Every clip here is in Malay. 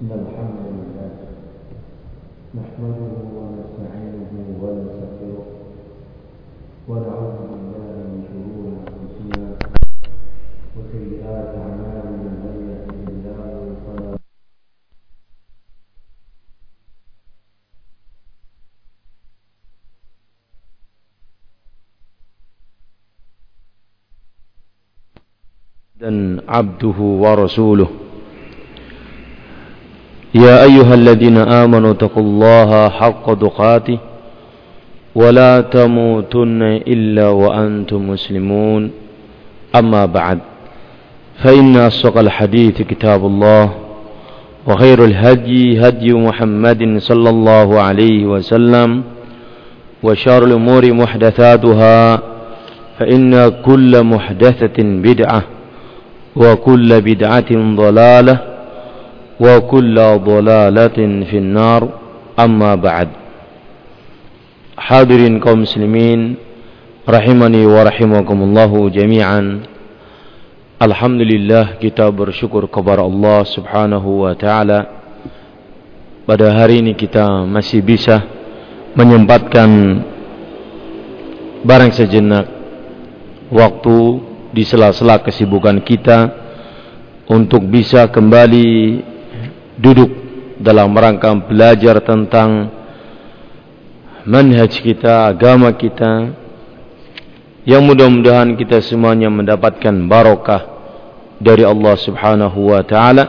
إن الحمد لله نحمده ونستعينه ونستغفره ونعوذ بالله من شرور أنفسنا وسيئات أعمالنا من يهده الله فلا dan abduhu يا أيها الذين آمنوا اتقوا الله حق دقاته ولا تموتن إلا وأنتم مسلمون. أما بعد فإن أصدق الحديث كتاب الله وخير الهدي هدي محمد صلى الله عليه وسلم وشر الأمور محدثاتها فإن كل محدثة بدعة وكل بدعة ضلالة وكل ضلالة في النار أما بعد حاضرين kaum muslimin rahimani wa rahimakumullah jami'an Alhamdulillah kita bersyukur kepada Allah Subhanahu wa taala pada hari ini kita masih bisa menyempatkan barang sejenak waktu di sela-sela kesibukan kita untuk bisa kembali duduk dalam rangka belajar tentang manhaj kita, agama kita yang mudah-mudahan kita semuanya mendapatkan barokah dari Allah Subhanahu wa taala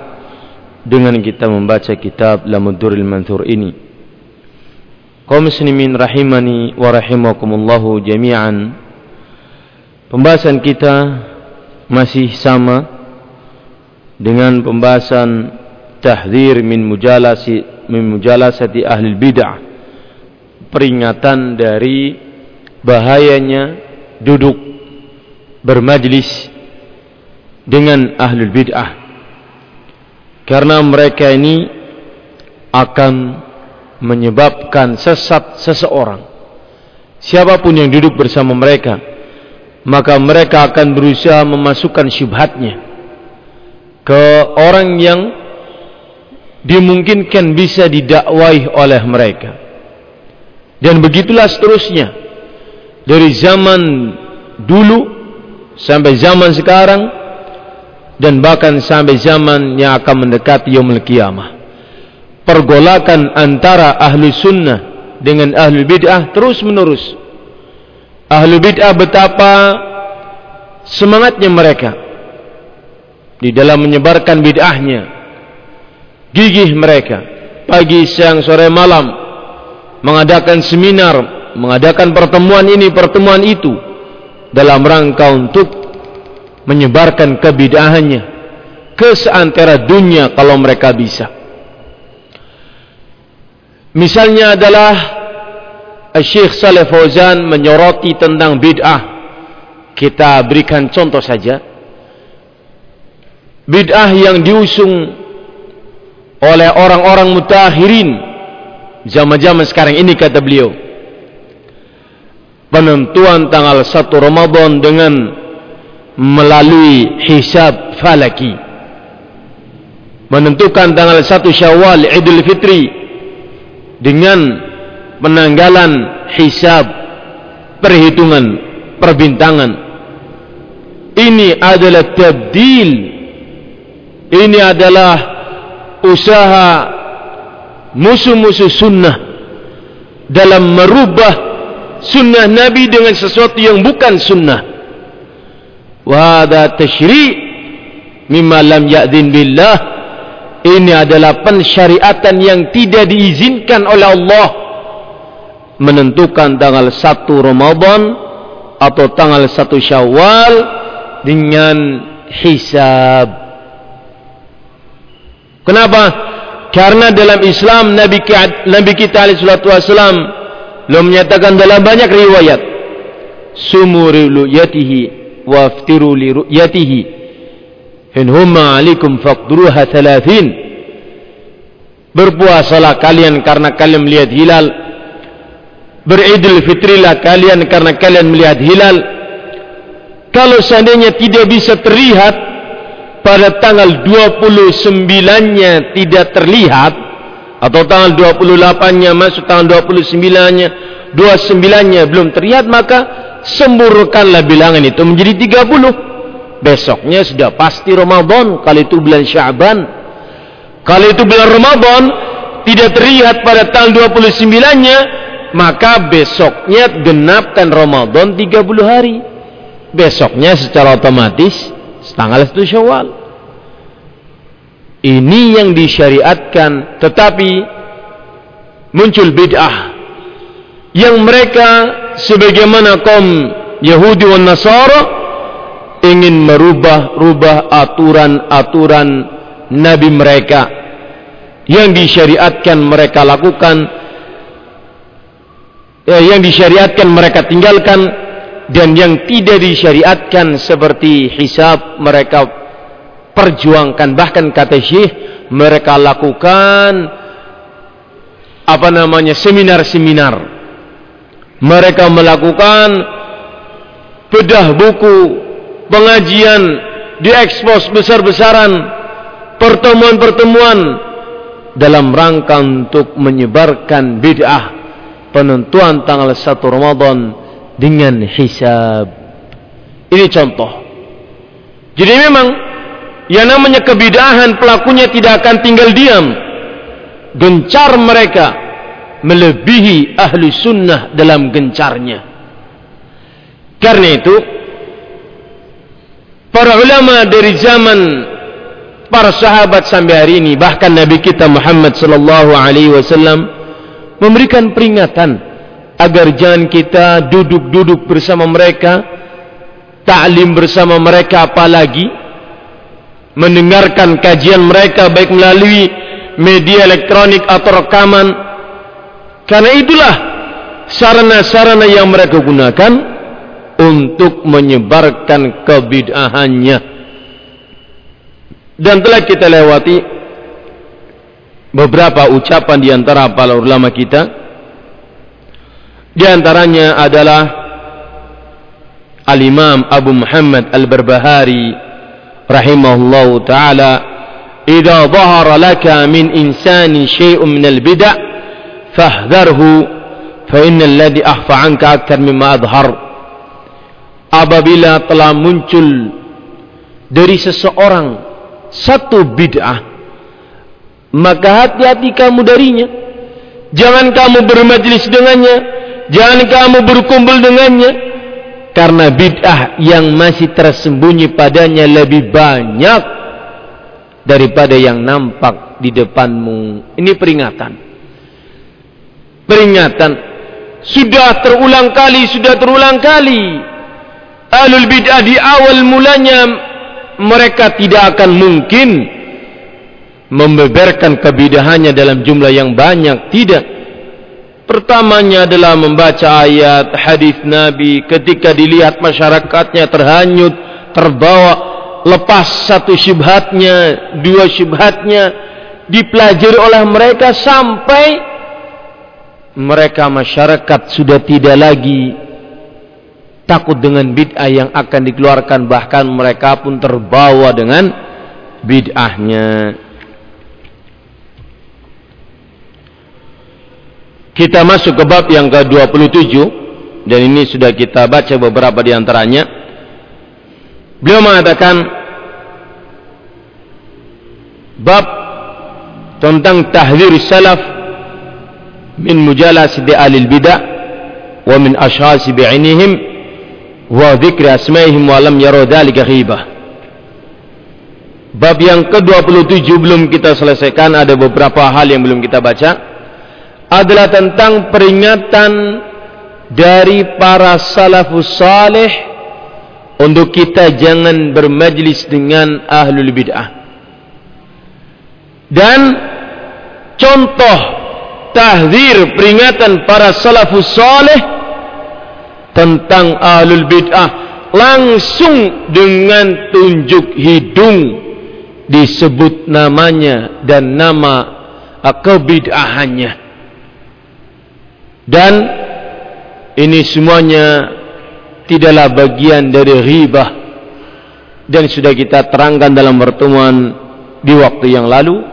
dengan kita membaca kitab Lamuduril Manthur ini. Kaum muslimin rahimani wa rahimakumullah jami'an. Pembahasan kita masih sama dengan pembahasan tahdzir min mujalasi min mujalasati ahli bid'ah. Peringatan dari bahayanya duduk bermajlis dengan ahli bid'ah. Karena mereka ini akan menyebabkan sesat seseorang. Siapapun yang duduk bersama mereka maka mereka akan berusaha memasukkan syubhatnya ke orang yang dimungkinkan bisa didakwai oleh mereka. Dan begitulah seterusnya. Dari zaman dulu sampai zaman sekarang dan bahkan sampai zaman yang akan mendekati yaumul kiamah. Pergolakan antara ahli sunnah dengan ahli bid'ah terus menerus. Ahlu bid'ah betapa semangatnya mereka di dalam menyebarkan bid'ahnya. Gigih mereka pagi, siang, sore, malam mengadakan seminar, mengadakan pertemuan ini, pertemuan itu dalam rangka untuk menyebarkan kebid'ahannya ke seantera dunia kalau mereka bisa. Misalnya adalah Syekh Saleh Fauzan menyoroti tentang bid'ah. Kita berikan contoh saja. Bid'ah yang diusung oleh orang-orang mutakhirin zaman-zaman sekarang ini kata beliau. Penentuan tanggal 1 Ramadan dengan melalui hisab falaki. Menentukan tanggal 1 Syawal Idul Fitri dengan penanggalan hisab perhitungan perbintangan ini adalah tabdil ini adalah usaha musuh-musuh sunnah dalam merubah sunnah Nabi dengan sesuatu yang bukan sunnah wahada tashri' mimma lam ya'zin billah ini adalah pensyariatan yang tidak diizinkan oleh Allah menentukan tanggal 1 Ramadan atau tanggal 1 Syawal dengan hisab. Kenapa? Karena dalam Islam Nabi Nabi kita alaihi salatu wasallam belum menyatakan dalam banyak riwayat sumuri ru'yatihi wa aftiru li ru'yatihi in humma alaikum faqduruha 30 berpuasalah kalian karena kalian melihat hilal. Beridul fitrilah kalian karena kalian melihat hilal. Kalau seandainya tidak bisa terlihat pada tanggal 29-nya tidak terlihat atau tanggal 28-nya masuk tanggal 29-nya 29-nya belum terlihat maka semburkanlah bilangan itu menjadi 30 besoknya sudah pasti Ramadan kali itu bulan Syaban. Kali itu bulan Ramadan tidak terlihat pada tanggal 29-nya maka besoknya genapkan Ramadan 30 hari. Besoknya secara otomatis tanggal satu syawal. Ini yang disyariatkan tetapi muncul bid'ah yang mereka sebagaimana kaum Yahudi dan Nasara ingin merubah-rubah aturan-aturan nabi mereka yang disyariatkan mereka lakukan eh, yang disyariatkan mereka tinggalkan dan yang tidak disyariatkan seperti hisab mereka perjuangkan. Bahkan kata syekh mereka lakukan apa namanya seminar-seminar. Mereka melakukan bedah buku pengajian diekspos besar-besaran pertemuan-pertemuan dalam rangka untuk menyebarkan bid'ah. Penentuan tanggal 1 Ramadan dengan hisab. Ini contoh. Jadi memang yang namanya kebidahan pelakunya tidak akan tinggal diam. Gencar mereka melebihi ahli sunnah dalam gencarnya. Karena itu para ulama dari zaman para sahabat sampai hari ini bahkan Nabi kita Muhammad sallallahu alaihi wasallam memberikan peringatan agar jangan kita duduk-duduk bersama mereka ta'lim bersama mereka apalagi mendengarkan kajian mereka baik melalui media elektronik atau rekaman. Karena itulah sarana-sarana yang mereka gunakan untuk menyebarkan kebid'ahannya. Dan telah kita lewati beberapa ucapan di antara para ulama kita Di antaranya adalah Al-Imam Abu Muhammad Al-Barbahari rahimahullah taala "Idza dhahara laka min insani syai'un min al-bid'ah fahdharhu fa innal ladhi akhfa 'anka akthar mimma adhhar." Apabila telah muncul dari seseorang satu bid'ah maka hati-hati kamu darinya jangan kamu bermajlis dengannya Jangan kamu berkumpul dengannya karena bid'ah yang masih tersembunyi padanya lebih banyak daripada yang nampak di depanmu. Ini peringatan. Peringatan sudah terulang kali, sudah terulang kali. Alul bid'ah di awal mulanya mereka tidak akan mungkin membeberkan kebidahannya dalam jumlah yang banyak, tidak. Pertamanya adalah membaca ayat hadis Nabi ketika dilihat masyarakatnya terhanyut, terbawa, lepas satu syubhatnya, dua syubhatnya, dipelajari oleh mereka sampai mereka masyarakat sudah tidak lagi takut dengan bid'ah yang akan dikeluarkan bahkan mereka pun terbawa dengan bid'ahnya. Kita masuk ke bab yang ke-27 dan ini sudah kita baca beberapa di antaranya. Beliau mengatakan bab tentang tahzir salaf min mujalas di ahli bidah wa min ashkhas bi'inihim wa dzikri asma'ihim wa lam yaru dzalika ghibah. Bab yang ke-27 belum kita selesaikan ada beberapa hal yang belum kita baca adalah tentang peringatan dari para salafus salih untuk kita jangan bermajlis dengan ahlul bid'ah. Dan contoh tahzir peringatan para salafus salih tentang ahlul bid'ah langsung dengan tunjuk hidung disebut namanya dan nama kebid'ahannya dan ini semuanya tidaklah bagian dari ribah dan sudah kita terangkan dalam pertemuan di waktu yang lalu.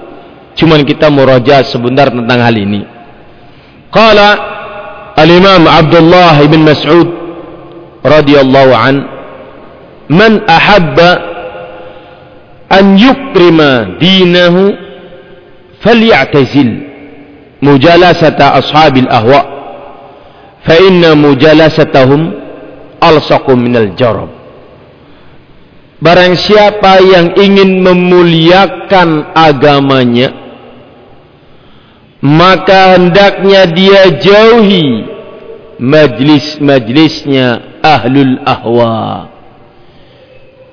Cuman kita muraja sebentar tentang hal ini. Qala al-imam Abdullah ibn Mas'ud radhiyallahu an man ahabba an yukrima dinahu falyatazil mujalasata ashabil ahwa fa inna mujalasatahum alsaqu minal jarab barang siapa yang ingin memuliakan agamanya maka hendaknya dia jauhi majlis-majlisnya ahlul ahwa.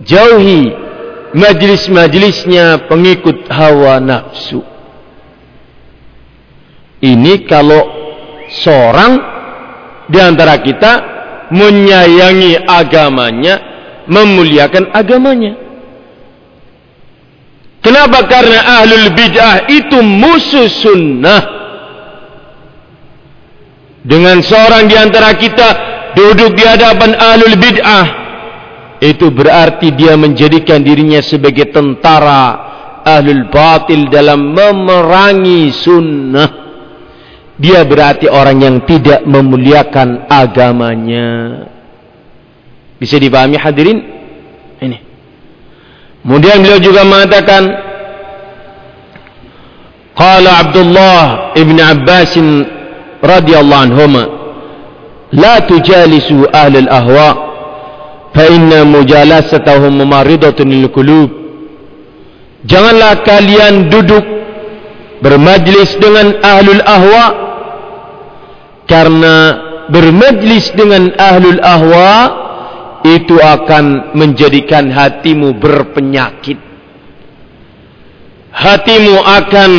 Jauhi majlis-majlisnya pengikut hawa nafsu. Ini kalau seorang di antara kita menyayangi agamanya, memuliakan agamanya. Kenapa? Karena ahlul bid'ah itu musuh sunnah. Dengan seorang di antara kita duduk di hadapan ahlul bid'ah, itu berarti dia menjadikan dirinya sebagai tentara ahlul batil dalam memerangi sunnah dia berarti orang yang tidak memuliakan agamanya. Bisa dipahami hadirin? Ini. Kemudian beliau juga mengatakan Qala Abdullah ibn Abbas radhiyallahu anhuma La tujalisu ahli al-ahwa fa inna mujalasatahum mumaridatun lil qulub Janganlah kalian duduk bermajlis dengan ahlul ahwa karena bermajlis dengan ahlul ahwa itu akan menjadikan hatimu berpenyakit. Hatimu akan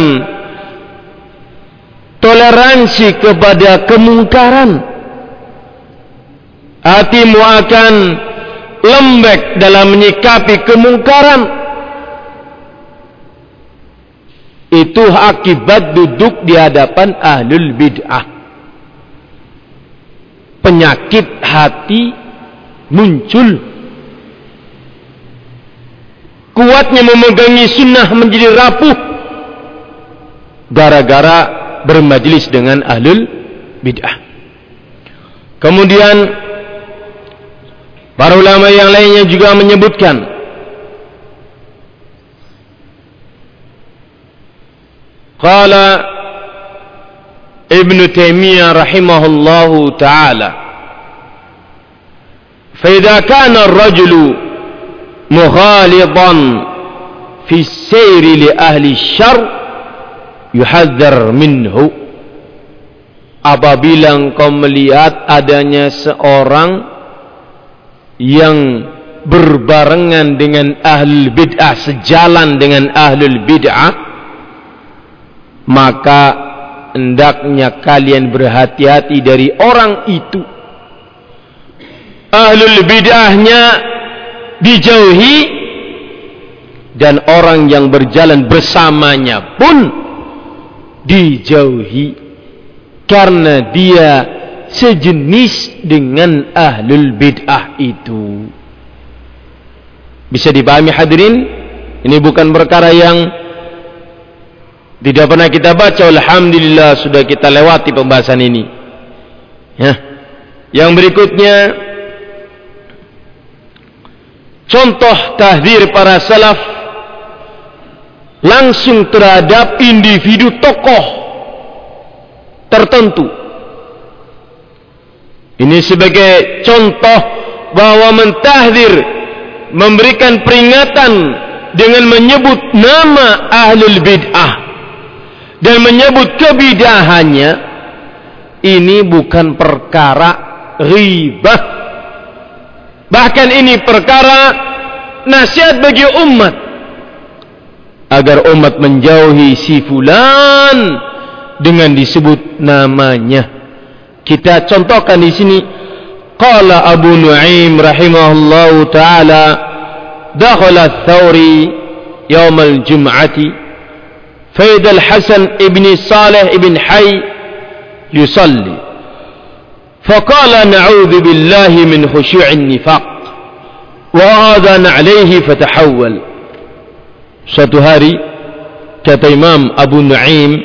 toleransi kepada kemungkaran. Hatimu akan lembek dalam menyikapi kemungkaran. Itu akibat duduk di hadapan ahlul bid'ah penyakit hati muncul. Kuatnya memegangi sunnah menjadi rapuh gara-gara bermajlis dengan ahlul bid'ah. Kemudian para ulama yang lainnya juga menyebutkan qala ابن تيمية رحمه الله تعالى فإذا كان الرجل مغالطا في السير لأهل الشر يحذر منه apabila engkau melihat adanya seorang yang berbarengan dengan ahlul bid'ah sejalan dengan ahlul bid'ah maka hendaknya kalian berhati-hati dari orang itu. Ahlul bid'ahnya dijauhi dan orang yang berjalan bersamanya pun dijauhi karena dia sejenis dengan ahlul bid'ah itu. Bisa dipahami hadirin? Ini bukan perkara yang tidak pernah kita baca Alhamdulillah sudah kita lewati pembahasan ini. Ya. Yang berikutnya Contoh tahdir para salaf Langsung terhadap individu tokoh Tertentu. Ini sebagai contoh Bahawa mentahdir Memberikan peringatan Dengan menyebut nama Ahlul Bid'ah dan menyebut kebidahannya ini bukan perkara ribah. Bahkan ini perkara nasihat bagi umat. Agar umat menjauhi si fulan dengan disebut namanya. Kita contohkan di sini qala Abu Nuaim rahimahullahu taala dakhala ats-Tsauri yaum al-jum'ati فإذا الحسن ابن صالح ابن حي يصلي فقال نعوذ بالله من خشوع النفاق adana alaihi fatahawwal suatu hari kata Imam Abu Nuaim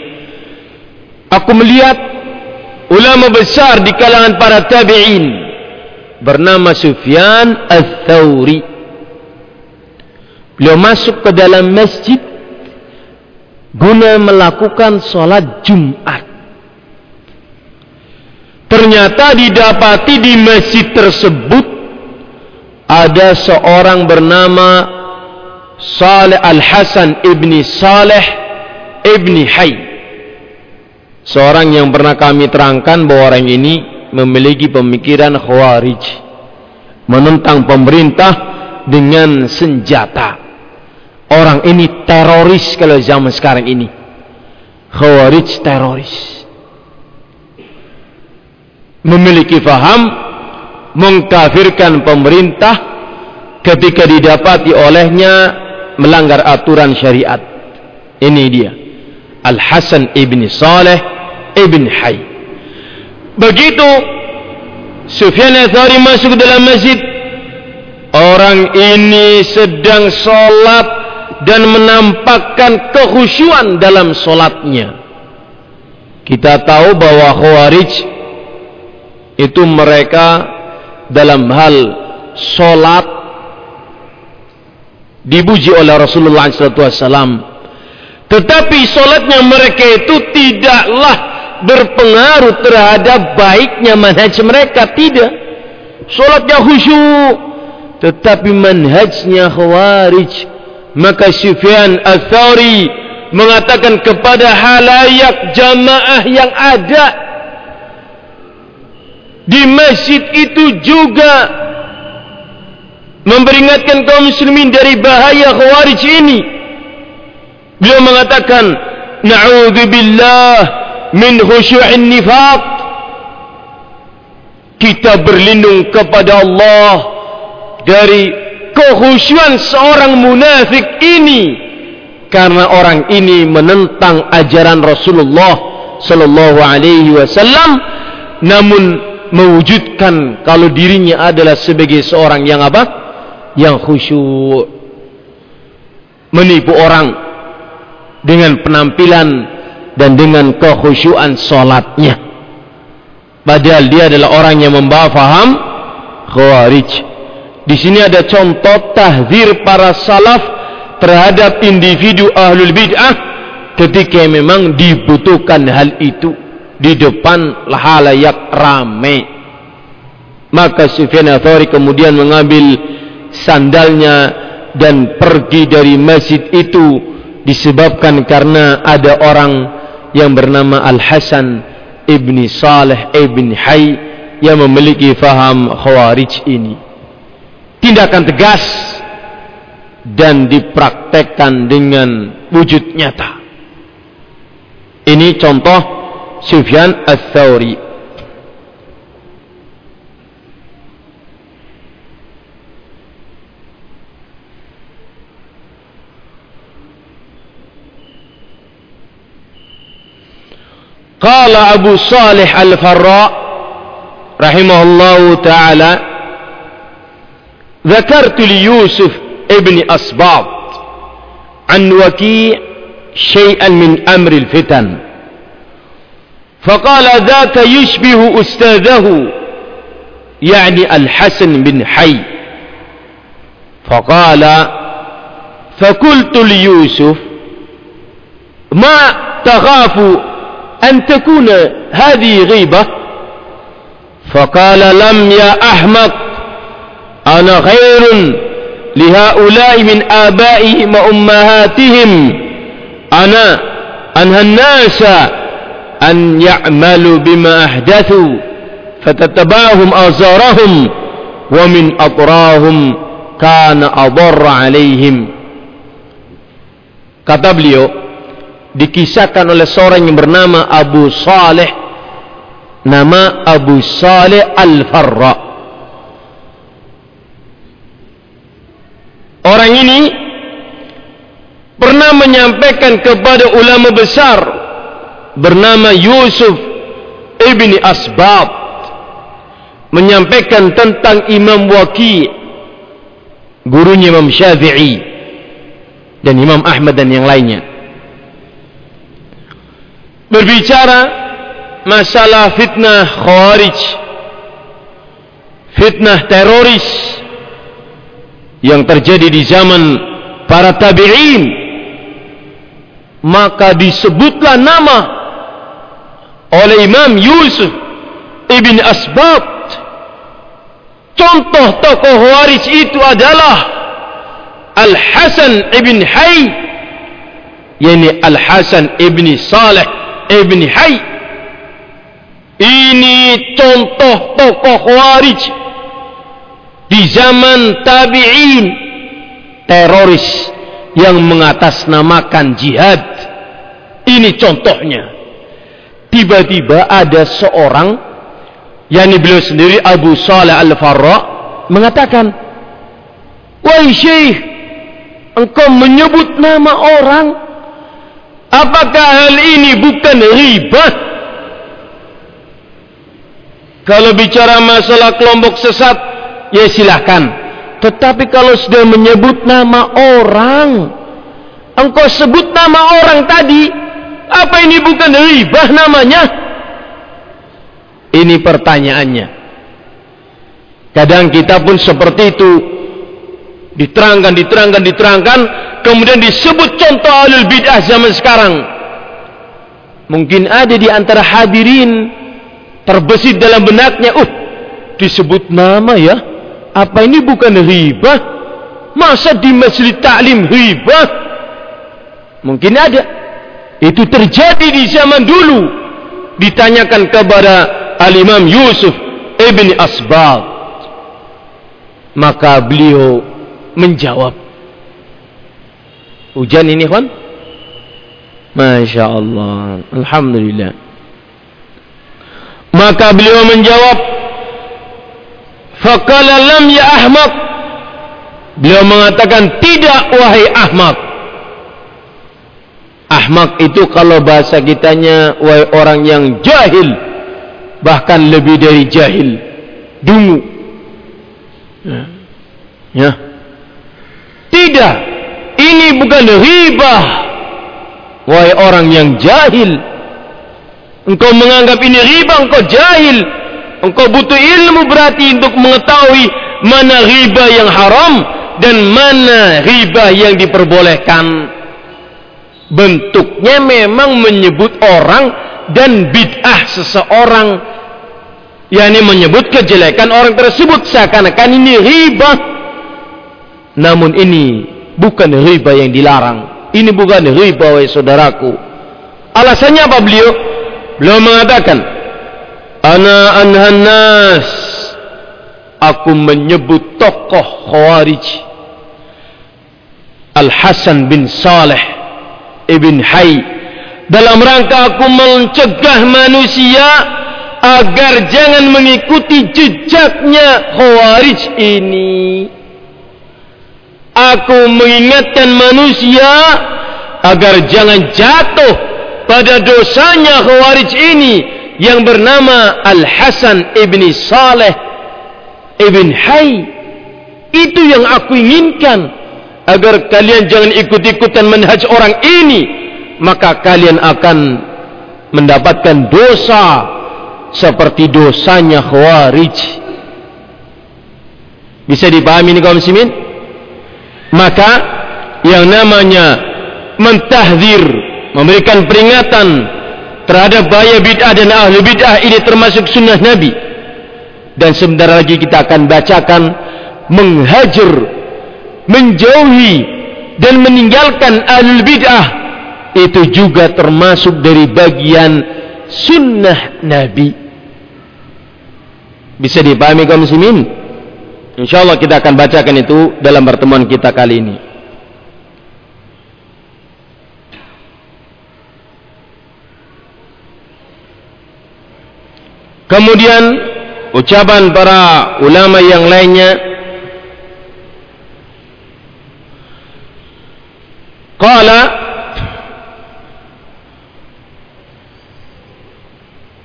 aku melihat ulama besar di kalangan para tabi'in bernama Sufyan al-Thawri beliau masuk ke dalam masjid guna melakukan solat Jumat ternyata didapati di masjid tersebut ada seorang bernama Saleh Al-Hasan ibni Saleh ibni Hay. Seorang yang pernah kami terangkan bahawa orang ini memiliki pemikiran khawarij. Menentang pemerintah dengan senjata. Orang ini teroris kalau zaman sekarang ini. Khawarij teroris. Memiliki faham mengkafirkan pemerintah ketika didapati olehnya melanggar aturan syariat. Ini dia. Al-Hasan ibn Saleh ibn Hay. Begitu Sufyan al-Thari masuk dalam masjid. Orang ini sedang solat dan menampakkan kekhusyuan dalam solatnya. Kita tahu bahwa Khawarij itu mereka dalam hal solat dibuji oleh Rasulullah SAW. Tetapi solatnya mereka itu tidaklah berpengaruh terhadap baiknya manhaj mereka. Tidak. Solatnya khusyuk. Tetapi manhajnya khawarij. Maka Sufyan Al-Thawri mengatakan kepada halayak jamaah yang ada. Di masjid itu juga memperingatkan kaum muslimin dari bahaya khawarij ini beliau mengatakan na'udzubillah min khusyu'in nifaq kita berlindung kepada Allah dari kekhusyuan seorang munafik ini karena orang ini menentang ajaran Rasulullah sallallahu alaihi wasallam namun mewujudkan kalau dirinya adalah sebagai seorang yang apa? yang khusyuk. Menipu orang dengan penampilan dan dengan kekhusyuan solatnya. Padahal dia adalah orang yang membawa faham khawarij di sini ada contoh tahzir para salaf terhadap individu ahlul bid'ah ketika memang dibutuhkan hal itu di depan halayak ramai maka Sufyan Athari kemudian mengambil sandalnya dan pergi dari masjid itu disebabkan karena ada orang yang bernama Al-Hasan ibni Saleh ibn Hay yang memiliki faham khawarij ini tindakan tegas dan dipraktekkan dengan wujud nyata. Ini contoh Sufyan al-Thawri. Kala Abu Salih al-Farra rahimahullahu ta'ala ذكرت ليوسف ابن أصباط عن وكيع شيئا من أمر الفتن. فقال ذاك يشبه أستاذه يعني الحسن بن حي. فقال فقلت ليوسف ما تخاف أن تكون هذه غيبة؟ فقال لم يا أحمق ana khairun li haula'i min aba'ihim wa ummahatihim. Ana anhannasa an ya'malu bima ahdathu fatatabahum azarahum wa min atrahum kana adarr 'alayhim. Kata beliau dikisahkan oleh seorang yang bernama Abu Saleh nama Abu Saleh Al-Farra' orang ini pernah menyampaikan kepada ulama besar bernama Yusuf ibni Asbab menyampaikan tentang Imam Waqi gurunya Imam Syafi'i dan Imam Ahmad dan yang lainnya. Berbicara masalah fitnah khawarij fitnah teroris yang terjadi di zaman para tabi'in maka disebutlah nama oleh Imam Yusuf ibn Asbab. Contoh tokoh waris itu adalah Al-Hasan ibn Hay yakni Al-Hasan ibn Saleh ibn Hay. Ini contoh tokoh waris di zaman tabi'in teroris yang mengatasnamakan jihad. Ini contohnya. Tiba-tiba ada seorang yakni beliau sendiri Abu Saleh Al-Farra mengatakan wahai syekh engkau menyebut nama orang. Apakah hal ini bukan riba? Kalau bicara masalah kelompok sesat ya silahkan tetapi kalau sudah menyebut nama orang engkau sebut nama orang tadi apa ini bukan riba namanya ini pertanyaannya. Kadang kita pun seperti itu. Diterangkan, diterangkan, diterangkan. Kemudian disebut contoh alul bid'ah zaman sekarang. Mungkin ada di antara hadirin. Terbesit dalam benaknya. Uh, disebut nama ya. Apa ini bukan riba? Masa di masjid ta'lim riba? Mungkin ada. Itu terjadi di zaman dulu. Ditanyakan kepada Al-Imam Yusuf Ibn Asbab maka beliau menjawab hujan ini kan Masya Allah Alhamdulillah maka beliau menjawab Fakala lam ya Ahmad. Beliau mengatakan tidak wahai Ahmad. Ahmad itu kalau bahasa kitanya wahai orang yang jahil bahkan lebih dari jahil dungu. Ya. ya tidak ini bukan riba wahai orang yang jahil. Engkau menganggap ini riba engkau jahil engkau butuh ilmu berarti untuk mengetahui mana riba yang haram dan mana riba yang diperbolehkan. Bentuknya memang menyebut orang dan bid'ah seseorang. Yakni menyebut kejelekan orang tersebut seakan-akan ini riba. Namun ini bukan riba yang dilarang. Ini bukan riba wahai saudaraku. Alasannya apa beliau? Beliau mengatakan ana anhan nas. Aku menyebut tokoh khawarij. Al Hasan bin Saleh ibn Hay. Dalam rangka aku mencegah manusia agar jangan mengikuti jejaknya khawarij ini. Aku mengingatkan manusia agar jangan jatuh pada dosanya khawarij ini yang bernama Al-Hasan ibn Saleh ibn Hay. Itu yang aku inginkan. Agar kalian jangan ikut-ikutan manhaj orang ini maka kalian akan mendapatkan dosa seperti dosanya khawarij. Bisa dipahami ini kaum muslimin? Maka yang namanya mentahdir memberikan peringatan terhadap bahaya bid'ah dan ahli bid'ah ini termasuk sunnah nabi. Dan sebentar lagi kita akan bacakan menghajar menjauhi dan meninggalkan ahli bid'ah. Itu juga termasuk dari bagian sunnah nabi. Bisa dipahami kaum muslimin? Insyaallah kita akan bacakan itu dalam pertemuan kita kali ini kemudian ucapan para ulama yang lainnya qala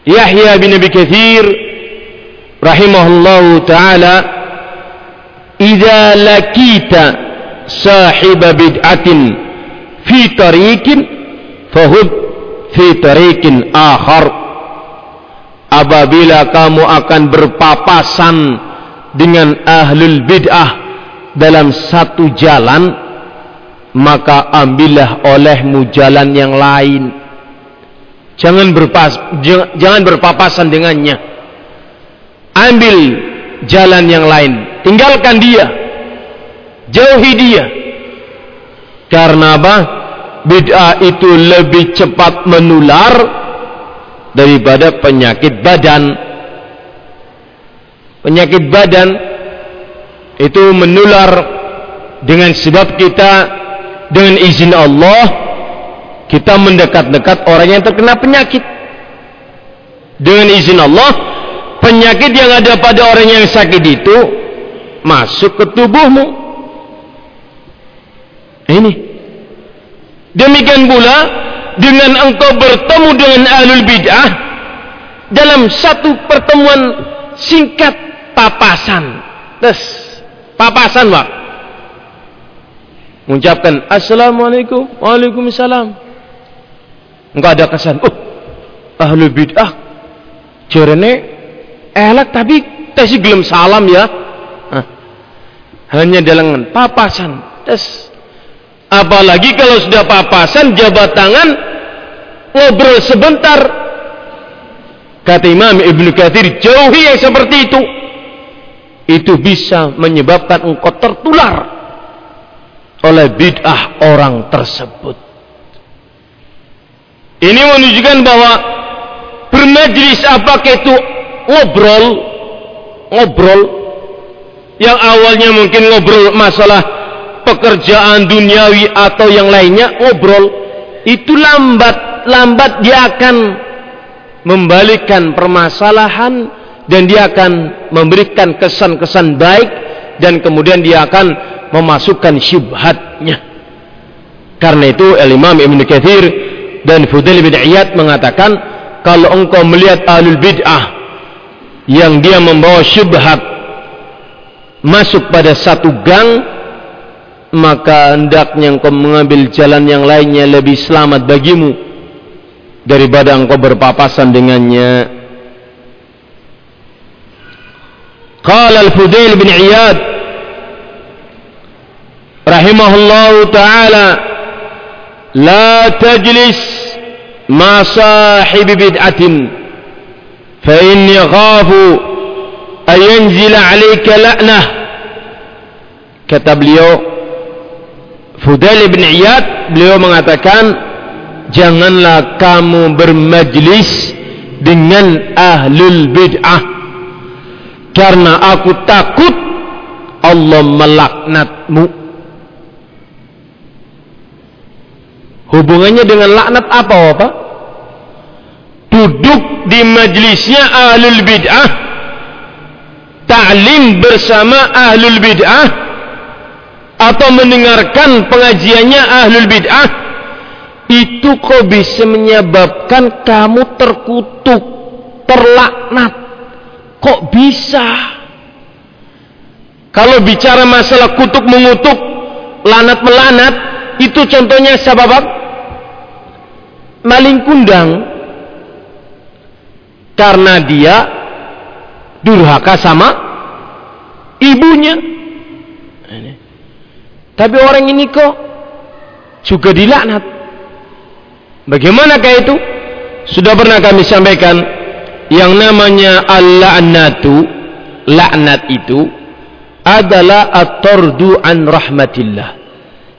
Yahya bin Abi Katsir rahimahullahu taala idza lakita sahib bid'atin fi tariqin fahud fi tariqin akhar apabila kamu akan berpapasan dengan ahlul bid'ah dalam satu jalan maka ambillah olehmu jalan yang lain. Jangan berpas jangan berpapasan dengannya. Ambil jalan yang lain. Tinggalkan dia. Jauhi dia. Karena apa? Bid'ah itu lebih cepat menular daripada penyakit badan. Penyakit badan itu menular dengan sebab kita dengan izin Allah kita mendekat-dekat orang yang terkena penyakit. Dengan izin Allah penyakit yang ada pada orang yang sakit itu masuk ke tubuhmu. Ini. Demikian pula dengan engkau bertemu dengan ahlul bid'ah dalam satu pertemuan singkat papasan. Terus papasan pak. Mengucapkan assalamualaikum waalaikumsalam. Enggak ada kesan oh ahlu bid'ah cerene elak tapi tesi gelem salam ya. Hanya dalam papasan. Tes apalagi kalau sudah papasan jabat tangan ngobrol sebentar. Kata Imam Ibn Kathir jauhi yang seperti itu. Itu bisa menyebabkan engkau tertular oleh bid'ah orang tersebut. Ini menunjukkan bahwa bermajlis apakah itu ngobrol, ngobrol. Yang awalnya mungkin ngobrol masalah pekerjaan duniawi atau yang lainnya ngobrol itu lambat lambat dia akan membalikkan permasalahan dan dia akan memberikan kesan-kesan baik dan kemudian dia akan memasukkan syubhatnya. Karena itu Al-Imam Ibn Kathir dan Fudail bin Iyad mengatakan kalau engkau melihat ahlul bid'ah yang dia membawa syubhat masuk pada satu gang maka hendaknya engkau mengambil jalan yang lainnya lebih selamat bagimu daripada engkau berpapasan dengannya. Qala al-Fudail bin Iyad rahimahullahu taala la tajlis ma sahib bid'atin fa inni khafu an yanzila 'alayka la'nah kata beliau Fudail bin Iyad beliau mengatakan janganlah kamu bermajlis dengan ahlul bid'ah. Karena aku takut Allah melaknatmu. Hubungannya dengan laknat apa Bapak? Duduk di majlisnya ahlul bid'ah. Ta'lim bersama ahlul bid'ah Atau mendengarkan pengajiannya ahlul bid'ah Itu kok bisa menyebabkan kamu terkutuk Terlaknat Kok bisa? Kalau bicara masalah kutuk mengutuk Lanat melanat Itu contohnya siapa Bapak? maling kundang karena dia durhaka sama ibunya tapi orang ini kok juga dilaknat. Bagaimana kayak itu? Sudah pernah kami sampaikan yang namanya al-la'natu laknat itu adalah at-tardu an rahmatillah.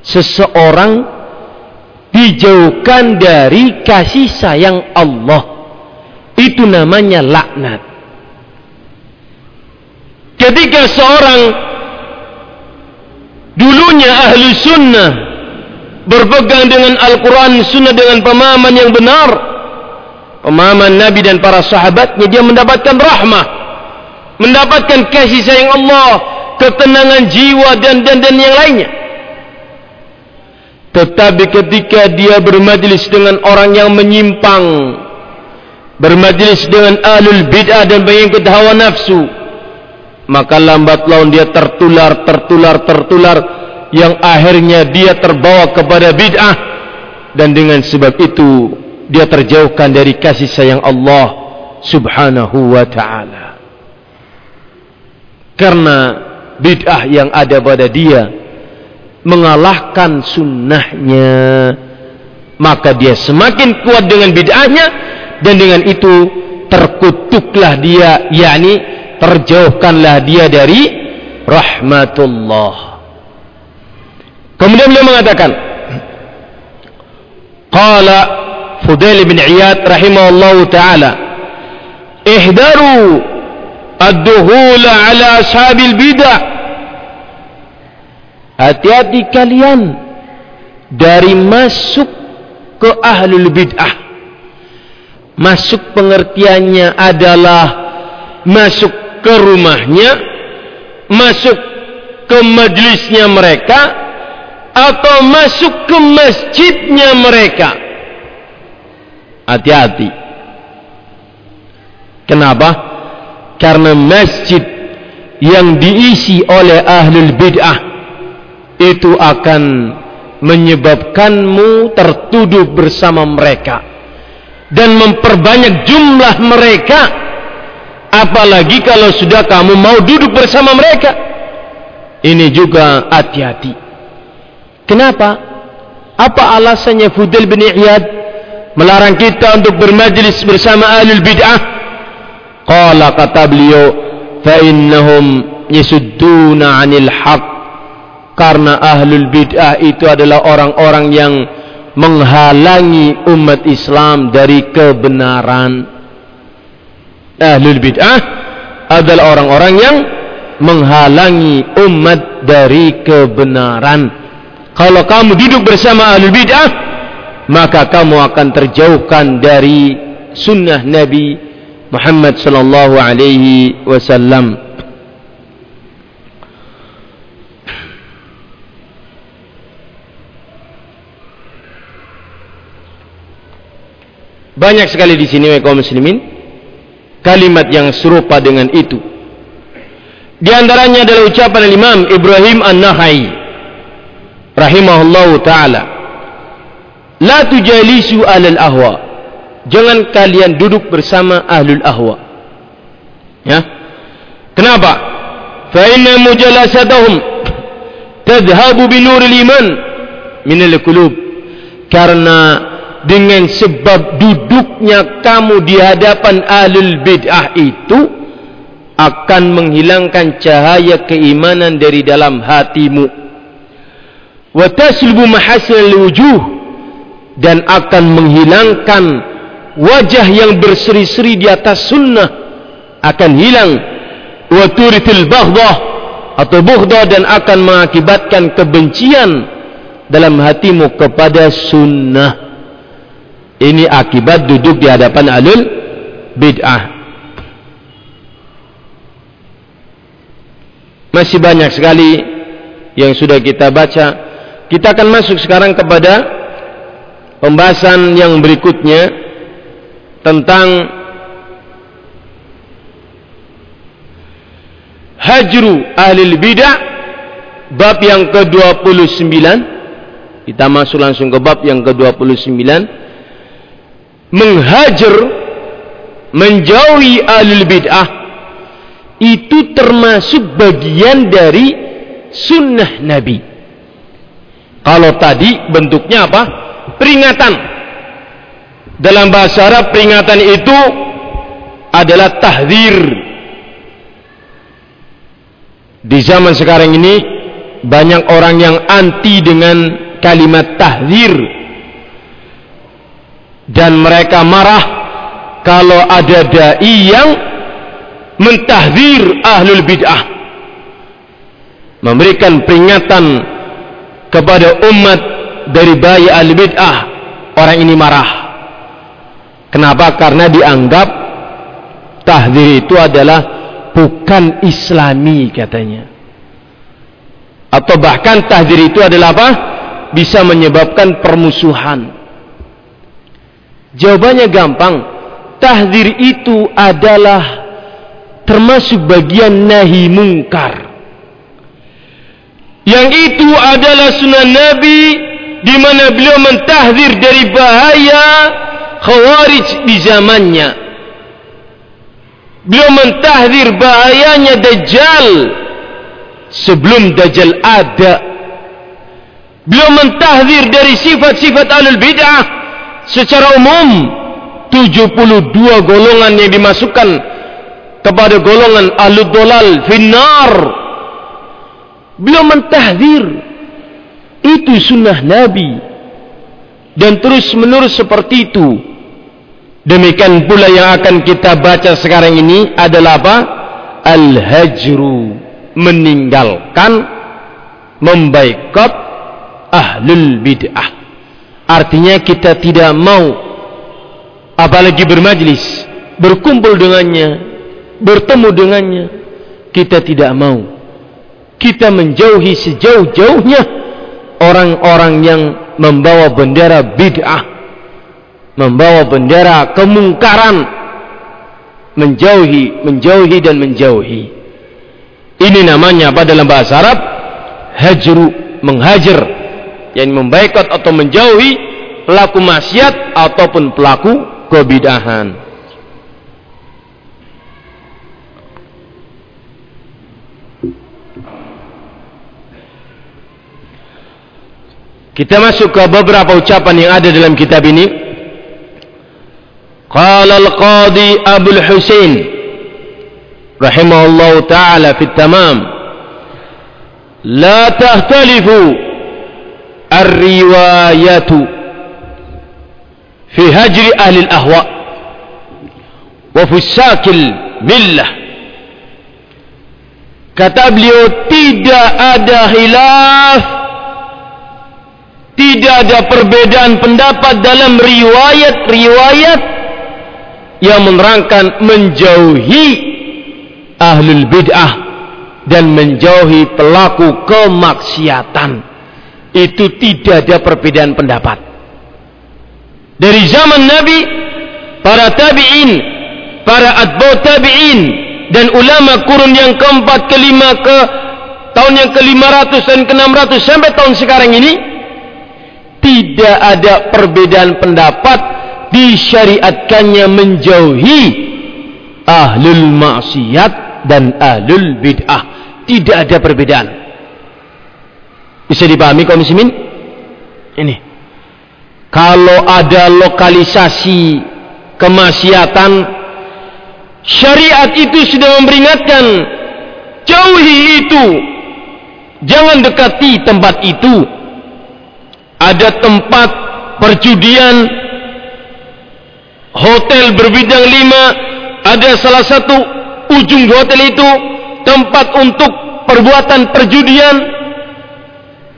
Seseorang dijauhkan dari kasih sayang Allah. Itu namanya laknat ketika seorang dulunya ahli sunnah berpegang dengan Al-Quran sunnah dengan pemahaman yang benar. Pemahaman Nabi dan para sahabatnya dia mendapatkan rahmah. Mendapatkan kasih sayang Allah ketenangan jiwa dan dan dan yang lainnya. Tetapi ketika dia bermajlis dengan orang yang menyimpang bermajlis dengan ahlul bid'ah dan mengikut hawa nafsu maka lambat laun dia tertular, tertular, tertular yang akhirnya dia terbawa kepada bid'ah. Dan dengan sebab itu dia terjauhkan dari kasih sayang Allah subhanahu wa ta'ala. Karena bid'ah yang ada pada dia mengalahkan sunnahnya maka dia semakin kuat dengan bid'ahnya dan dengan itu terkutuklah dia yakni terjauhkanlah dia dari rahmatullah. Kemudian beliau mengatakan, Qala Fudail bin Iyad rahimahullahu taala, "Ihdaru ad-dukhul ala ashabil bid'ah." Hati-hati kalian dari masuk ke ahlul bid'ah. Masuk pengertiannya adalah masuk ke rumahnya, masuk ke majlisnya mereka, atau masuk ke masjidnya mereka. Hati-hati. Kenapa? Karena masjid yang diisi oleh ahlul bid'ah itu akan menyebabkanmu tertuduh bersama mereka dan memperbanyak jumlah mereka apalagi kalau sudah kamu mau duduk bersama mereka. Ini juga hati-hati. Kenapa? Apa alasannya Fudel bin Iyad melarang kita untuk bermajlis bersama ahlul bid'ah? Qala kata beliau fa innahum yasudduna 'anil haq. Karena ahlul bid'ah itu adalah orang-orang yang menghalangi umat Islam dari kebenaran ahlul bid'ah adalah orang-orang yang menghalangi umat dari kebenaran. Kalau kamu duduk bersama ahlul bid'ah, maka kamu akan terjauhkan dari sunnah Nabi Muhammad sallallahu alaihi wasallam. Banyak sekali di sini kaum muslimin kalimat yang serupa dengan itu. Di antaranya adalah ucapan Imam Ibrahim An-Nahai rahimahullahu taala. La tujalisu alal ahwa. Jangan kalian duduk bersama ahlul ahwa. Ya. Kenapa? Fa inna mujalasatahum tadhhabu bi nuril iman min al-qulub. Karena dengan sebab duduknya kamu di hadapan ahlul bid'ah itu akan menghilangkan cahaya keimanan dari dalam hatimu. Wa taslubu mahasil wujuh dan akan menghilangkan wajah yang berseri-seri di atas sunnah akan hilang. Wa turitil baghdah atau bughdah dan akan mengakibatkan kebencian dalam hatimu kepada sunnah ini akibat duduk di hadapan alul bid'ah. Masih banyak sekali yang sudah kita baca. Kita akan masuk sekarang kepada pembahasan yang berikutnya tentang hajru ahli bid'ah bab yang ke-29 kita masuk langsung ke bab yang ke-29 menghajar menjauhi alul bid'ah itu termasuk bagian dari sunnah Nabi. Kalau tadi bentuknya apa? Peringatan. Dalam bahasa Arab peringatan itu adalah tahdir. Di zaman sekarang ini banyak orang yang anti dengan kalimat tahdir dan mereka marah kalau ada dai yang mentahdir ahlul bid'ah. Memberikan peringatan kepada umat dari bayi ahlul bid'ah. Orang ini marah. Kenapa? Karena dianggap tahdir itu adalah bukan islami katanya. Atau bahkan tahdir itu adalah apa? Bisa menyebabkan permusuhan Jawabannya gampang. Tahdir itu adalah termasuk bagian nahi mungkar. Yang itu adalah sunnah Nabi di mana beliau mentahdir dari bahaya khawarij di zamannya. Beliau mentahdir bahayanya Dajjal sebelum Dajjal ada. Beliau mentahdir dari sifat-sifat alul bid'ah secara umum 72 golongan yang dimasukkan kepada golongan alul dolal finnar beliau mentahdir itu sunnah Nabi. Dan terus menerus seperti itu. Demikian pula yang akan kita baca sekarang ini adalah apa? Al-hajru meninggalkan membaikot ahlul bid'ah artinya kita tidak mau apalagi bermajlis berkumpul dengannya bertemu dengannya kita tidak mau. Kita menjauhi sejauh-jauhnya orang-orang yang membawa bendera bid'ah membawa bendera kemungkaran menjauhi menjauhi dan menjauhi. Ini namanya apa dalam bahasa Arab? Hajru menghajar yang membaikot atau menjauhi pelaku maksiat ataupun pelaku kebid'ahan Kita masuk ke beberapa ucapan yang ada dalam kitab ini. Qala al-Qadi Abu al-Husain rahimahullah taala fi tamam la tahtalifu fi hajri ahli al-ahwa wa fi sakil millah kata beliau tidak ada khilaf tidak ada perbedaan pendapat dalam riwayat-riwayat yang menerangkan menjauhi ahlul bid'ah dan menjauhi pelaku kemaksiatan itu tidak ada perbedaan pendapat. Dari zaman Nabi para tabi'in para adbau tabi'in dan ulama kurun yang keempat kelima ke tahun yang ke 500 dan ke 600 sampai tahun sekarang ini tidak ada perbedaan pendapat disyariatkannya menjauhi ahlul maksiat dan ahlul bid'ah. Tidak ada perbedaan bisa dipahami kaum muslimin? Ini. Kalau ada lokalisasi kemaksiatan syariat itu sudah memperingatkan jauhi itu. Jangan dekati tempat itu. Ada tempat perjudian hotel berbidang lima ada salah satu ujung hotel itu tempat untuk perbuatan perjudian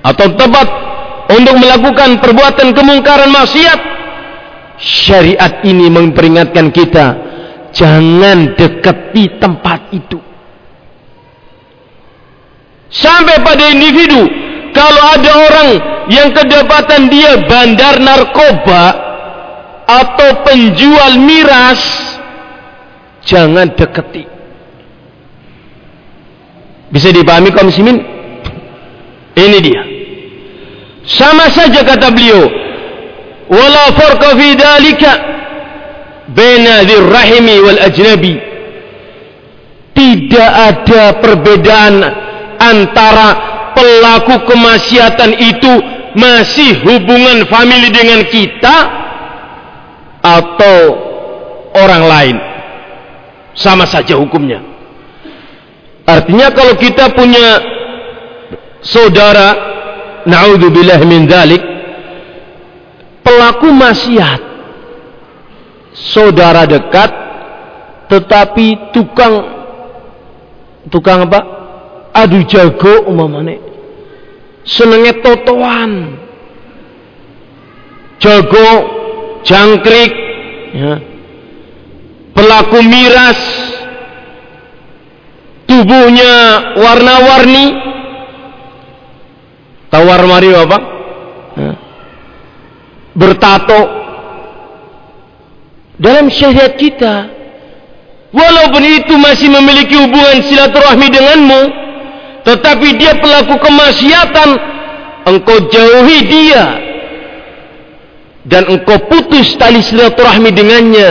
atau tempat untuk melakukan perbuatan kemungkaran maksiat syariat ini memperingatkan kita jangan dekati tempat itu. Sampai pada individu kalau ada orang yang kedapatan dia bandar narkoba atau penjual miras jangan deketi. Bisa dipahami kaum ini dia sama saja kata beliau wala farqa fi dalika baina rahimi wal ajnabi. Tidak ada perbedaan antara pelaku kemaksiatan itu masih hubungan famili dengan kita atau orang lain. Sama saja hukumnya. Artinya kalau kita punya saudara naudzubillah min dzalik. Pelaku maksiat. Saudara dekat tetapi tukang tukang apa? Adu jago umamane senenge totoan. Jago jangkrik ya. pelaku miras. Tubuhnya warna-warni tawar mari apa? Ya. bertato. Dalam syariat kita walaupun itu masih memiliki hubungan silaturahmi denganmu tetapi dia pelaku kemaksiatan engkau jauhi dia. Dan engkau putus tali silaturahmi dengannya.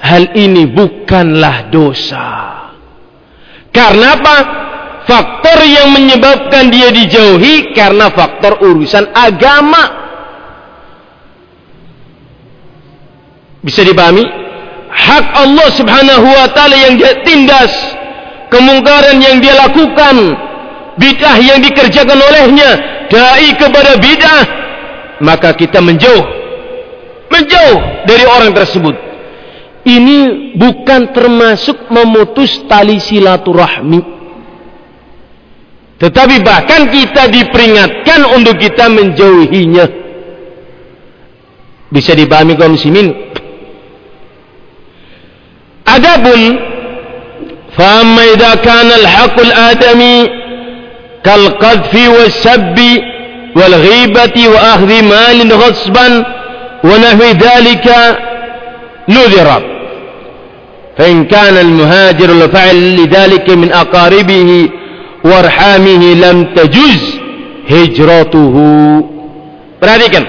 Hal ini bukanlah dosa. Karena apa faktor yang menyebabkan dia dijauhi karena faktor urusan agama. Bisa dipahami? Hak Allah subhanahu wa ta'ala yang dia tindas kemungkaran yang dia lakukan bid'ah yang dikerjakan olehnya da'i kepada bid'ah maka kita menjauh menjauh dari orang tersebut. Ini bukan termasuk memutus tali silaturahmi tetapi bahkan kita diperingatkan untuk kita menjauhinya. Bisa dipahami kaum muslimin? Adapun فأما إذا كان الحق الآدمي كالقذف والسب والغيبة وأخذ مال غصبا ونحو ذلك نذر فإن كان المهاجر الفعل لذلك من أقاربه warhamihi lam tajuz hijratuhu. Perhatikan.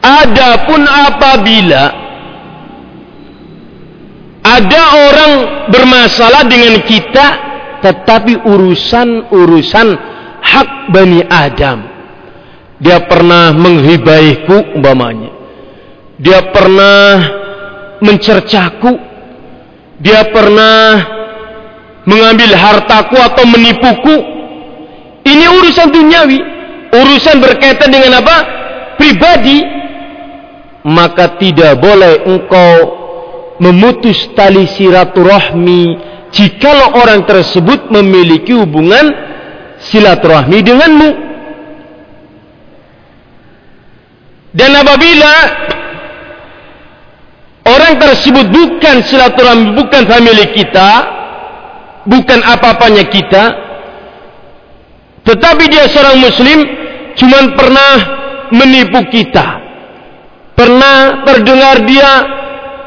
Adapun apabila ada orang bermasalah dengan kita tetapi urusan-urusan hak Bani Adam. Dia pernah menghibaiku umpamanya. Dia pernah mencercaku. Dia pernah mengambil hartaku atau menipuku ini urusan duniawi. Urusan berkaitan dengan apa? Pribadi. Maka tidak boleh engkau memutus tali silaturahmi jikalau orang tersebut memiliki hubungan silaturahmi denganmu. Dan apabila orang tersebut bukan silaturahmi bukan family kita bukan apa-apanya kita. Tetapi dia seorang muslim cuma pernah menipu kita. Pernah terdengar dia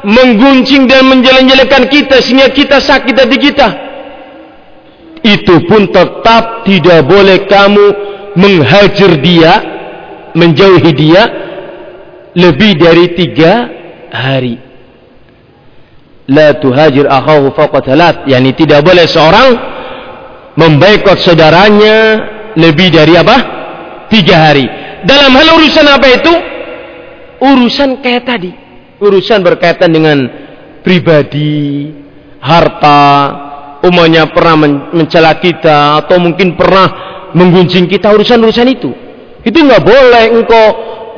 mengguncing dan menjelek-jelekkan kita sehingga kita sakit hati kita. Itu pun tetap tidak boleh kamu menghajar dia menjauhi dia lebih dari tiga hari la tuhajir akhahu fawqa thalat yakni tidak boleh seorang membaikot saudaranya lebih dari apa tiga hari dalam hal urusan apa itu urusan kayak tadi urusan berkaitan dengan pribadi, harta, umumnya pernah mencela kita atau mungkin pernah menggunjing kita urusan-urusan itu. Itu nggak boleh engkau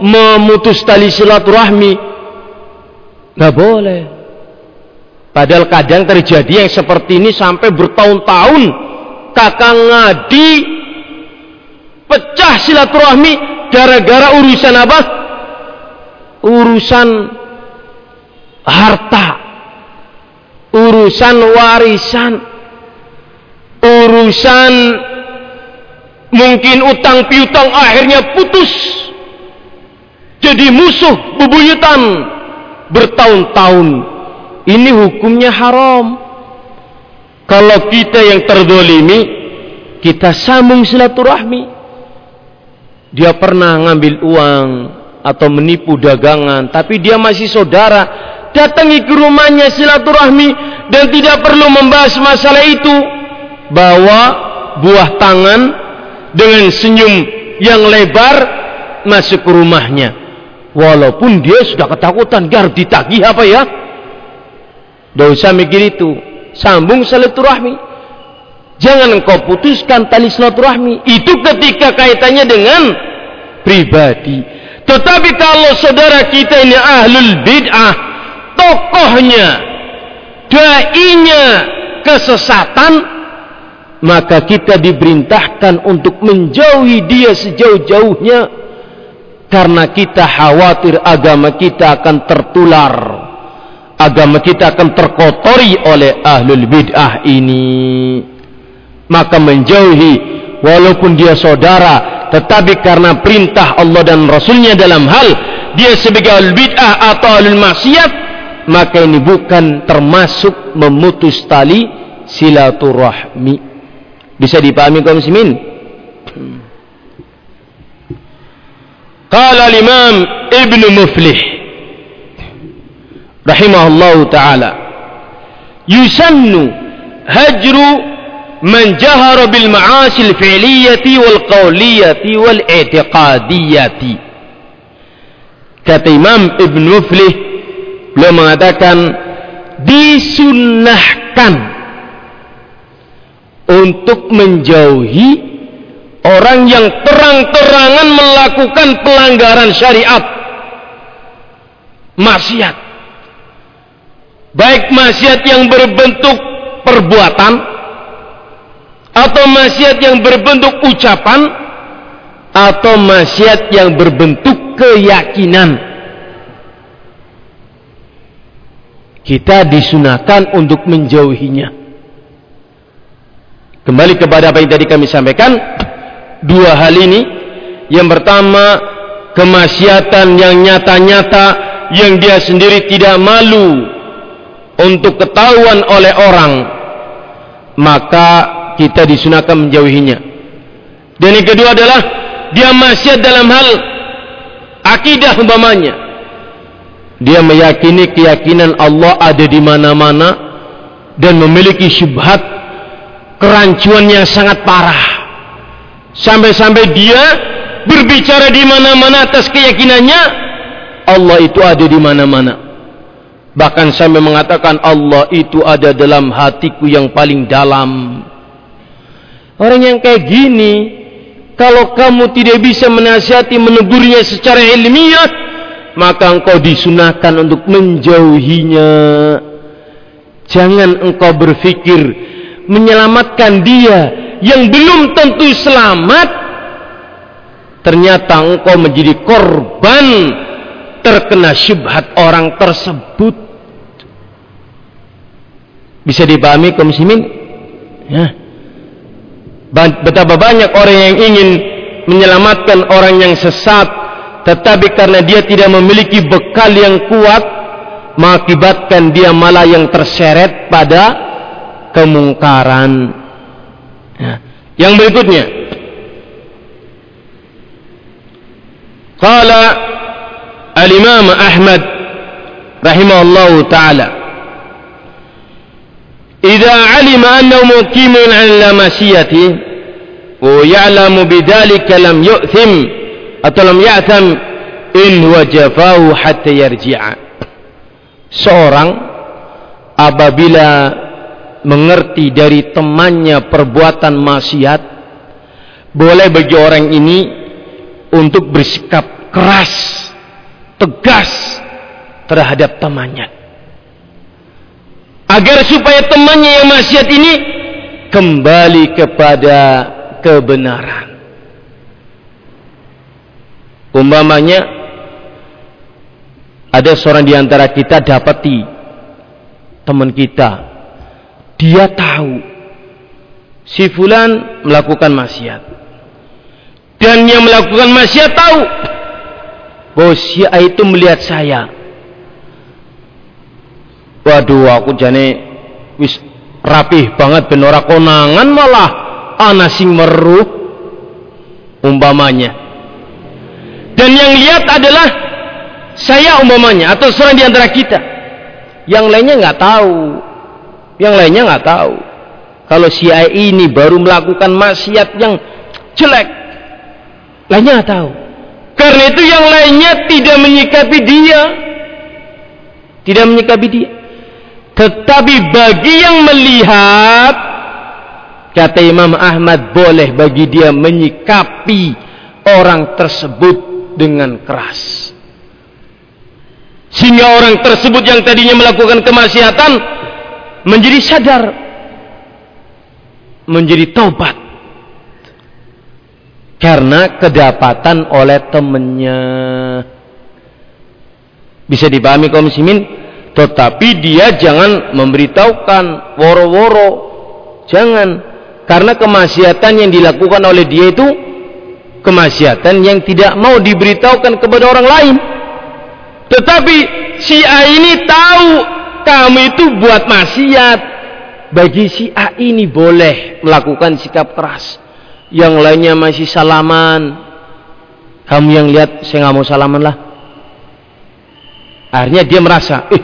memutus tali silaturahmi. Nggak boleh. Padahal kadang terjadi yang seperti ini sampai bertahun-tahun kakak ngadi pecah silaturahmi gara-gara urusan apa? Urusan harta, urusan warisan, urusan mungkin utang piutang akhirnya putus. Jadi musuh bebuyutan bertahun-tahun. Ini hukumnya haram. Kalau kita yang terdolimi, kita sambung silaturahmi. Dia pernah ngambil uang atau menipu dagangan, tapi dia masih saudara datangi ke rumahnya silaturahmi dan tidak perlu membahas masalah itu bawa buah tangan dengan senyum yang lebar masuk ke rumahnya walaupun dia sudah ketakutan gar ditagih apa ya tidak usah mikir itu. Sambung silaturahmi. Jangan engkau putuskan tali silaturahmi. Itu ketika kaitannya dengan pribadi. Tetapi kalau saudara kita ini ahlul bid'ah tokohnya, dainya kesesatan, maka kita diperintahkan untuk menjauhi dia sejauh-jauhnya. Karena kita khawatir agama kita akan tertular. Agama kita akan terkotori oleh ahlul bid'ah ini. Maka menjauhi walaupun dia saudara tetapi karena perintah Allah dan Rasulnya dalam hal dia sebagai ahlul bid'ah atau ahlul maksiat maka ini bukan termasuk memutus tali silaturahmi. Bisa dipahami kaum muslimin? Qala al-imam ibn muflih rahimahullahu taala. Yusannu hajru man jahara bil ma'asi al fi'liyati wal qawliyati wal i'tiqadiyati. Kata Imam Ibn Muflih beliau mengatakan disunnahkan untuk menjauhi orang yang terang-terangan melakukan pelanggaran syariat. Maksiat baik maksiat yang berbentuk perbuatan atau maksiat yang berbentuk ucapan atau maksiat yang berbentuk keyakinan. Kita disunahkan untuk menjauhinya. Kembali kepada apa yang tadi kami sampaikan dua hal ini. Yang pertama kemaksiatan yang nyata-nyata yang dia sendiri tidak malu untuk ketahuan oleh orang maka kita disunahkan menjauhinya. Dan yang kedua adalah dia maksiat dalam hal akidah umpamanya. Dia meyakini keyakinan Allah ada di mana-mana dan memiliki syubhat kerancuan yang sangat parah. Sampai-sampai dia berbicara di mana-mana atas keyakinannya Allah itu ada di mana-mana. Bahkan sampai mengatakan Allah itu ada dalam hatiku yang paling dalam. Orang yang kayak gini, kalau kamu tidak bisa menasihati menegurnya secara ilmiah, maka engkau disunahkan untuk menjauhinya. Jangan engkau berfikir menyelamatkan dia yang belum tentu selamat. Ternyata engkau menjadi korban terkena syubhat orang tersebut. Bisa dipahami kaum muslimin? Ya betapa banyak orang yang ingin menyelamatkan orang yang sesat tetapi karena dia tidak memiliki bekal yang kuat mengakibatkan dia malah yang terseret pada kemungkaran ya. yang berikutnya qala al-imam Ahmad rahimahullahu taala إذا علم أنه مقيم على مسيته ويعلم بذلك لم يؤثم atau lam ya'tham in wajafahu hatta yarji'a seorang apabila mengerti dari temannya perbuatan maksiat boleh bagi orang ini untuk bersikap keras tegas terhadap temannya agar supaya temannya yang maksiat ini kembali kepada kebenaran. Umpamanya ada seorang di antara kita dapati teman kita. Dia tahu si fulan melakukan maksiat. Dan yang melakukan maksiat tahu bahwa si A itu melihat saya Waduh aku jane wis rapih banget ben ora konangan malah ana sing meruh umpamanya. Dan yang lihat adalah saya umpamanya atau seorang di antara kita. Yang lainnya nggak tahu. Yang lainnya nggak tahu. Kalau si A ini baru melakukan maksiat yang jelek. Lainnya nggak tahu. Karena itu yang lainnya tidak menyikapi dia. Tidak menyikapi dia. Tetapi bagi yang melihat kata Imam Ahmad boleh bagi dia menyikapi orang tersebut dengan keras. Sehingga orang tersebut yang tadinya melakukan kemaksiatan menjadi sadar menjadi taubat. Karena kedapatan oleh temannya. Bisa dipahami kaum muslimin tetapi dia jangan memberitahukan woro-woro jangan karena kemaksiatan yang dilakukan oleh dia itu kemaksiatan yang tidak mau diberitahukan kepada orang lain Tetapi si A ini tahu kamu itu buat maksiat. Bagi si A ini boleh melakukan sikap keras. Yang lainnya masih salaman. Kamu yang lihat saya nggak mau salaman lah. Akhirnya dia merasa, eh,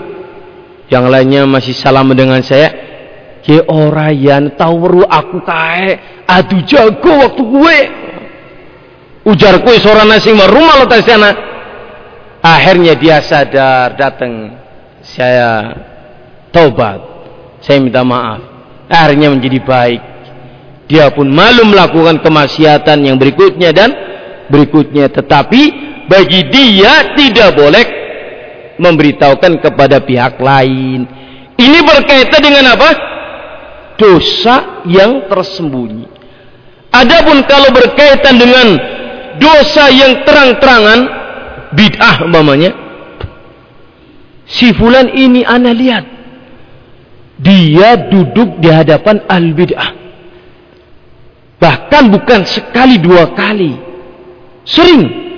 yang lainnya masih salaman dengan saya. Ke orayan tahu perlu aku kae, aduh jago waktu gue. Ujar kue seorang nasi rumah lo sana. Akhirnya dia sadar datang. Saya taubat. Saya minta maaf. Akhirnya menjadi baik. Dia pun malu melakukan kemaksiatan yang berikutnya dan berikutnya. Tetapi bagi dia tidak boleh memberitahukan kepada pihak lain. Ini berkaitan dengan apa? Dosa yang tersembunyi. Adapun kalau berkaitan dengan dosa yang terang-terangan bid'ah umpamanya si fulan ini ana lihat dia duduk di hadapan al bid'ah bahkan bukan sekali dua kali sering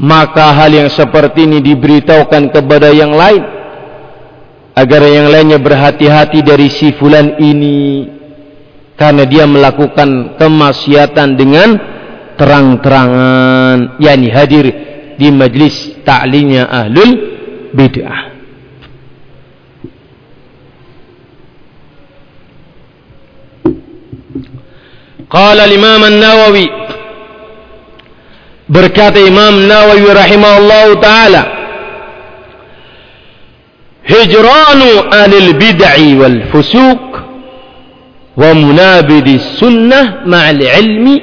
maka hal yang seperti ini diberitahukan kepada yang lain. Agar yang lainnya berhati-hati dari si fulan ini. Karena dia melakukan kemaksiatan dengan terang-terangan. Yakni hadir di majlis ta'limnya ahlul bid'ah. Qala Imam An-Nawawi berkata Imam Nawawi rahimahullah taala hijranu anil bid'i wal fusuk wa munabidi sunnah ma'al ilmi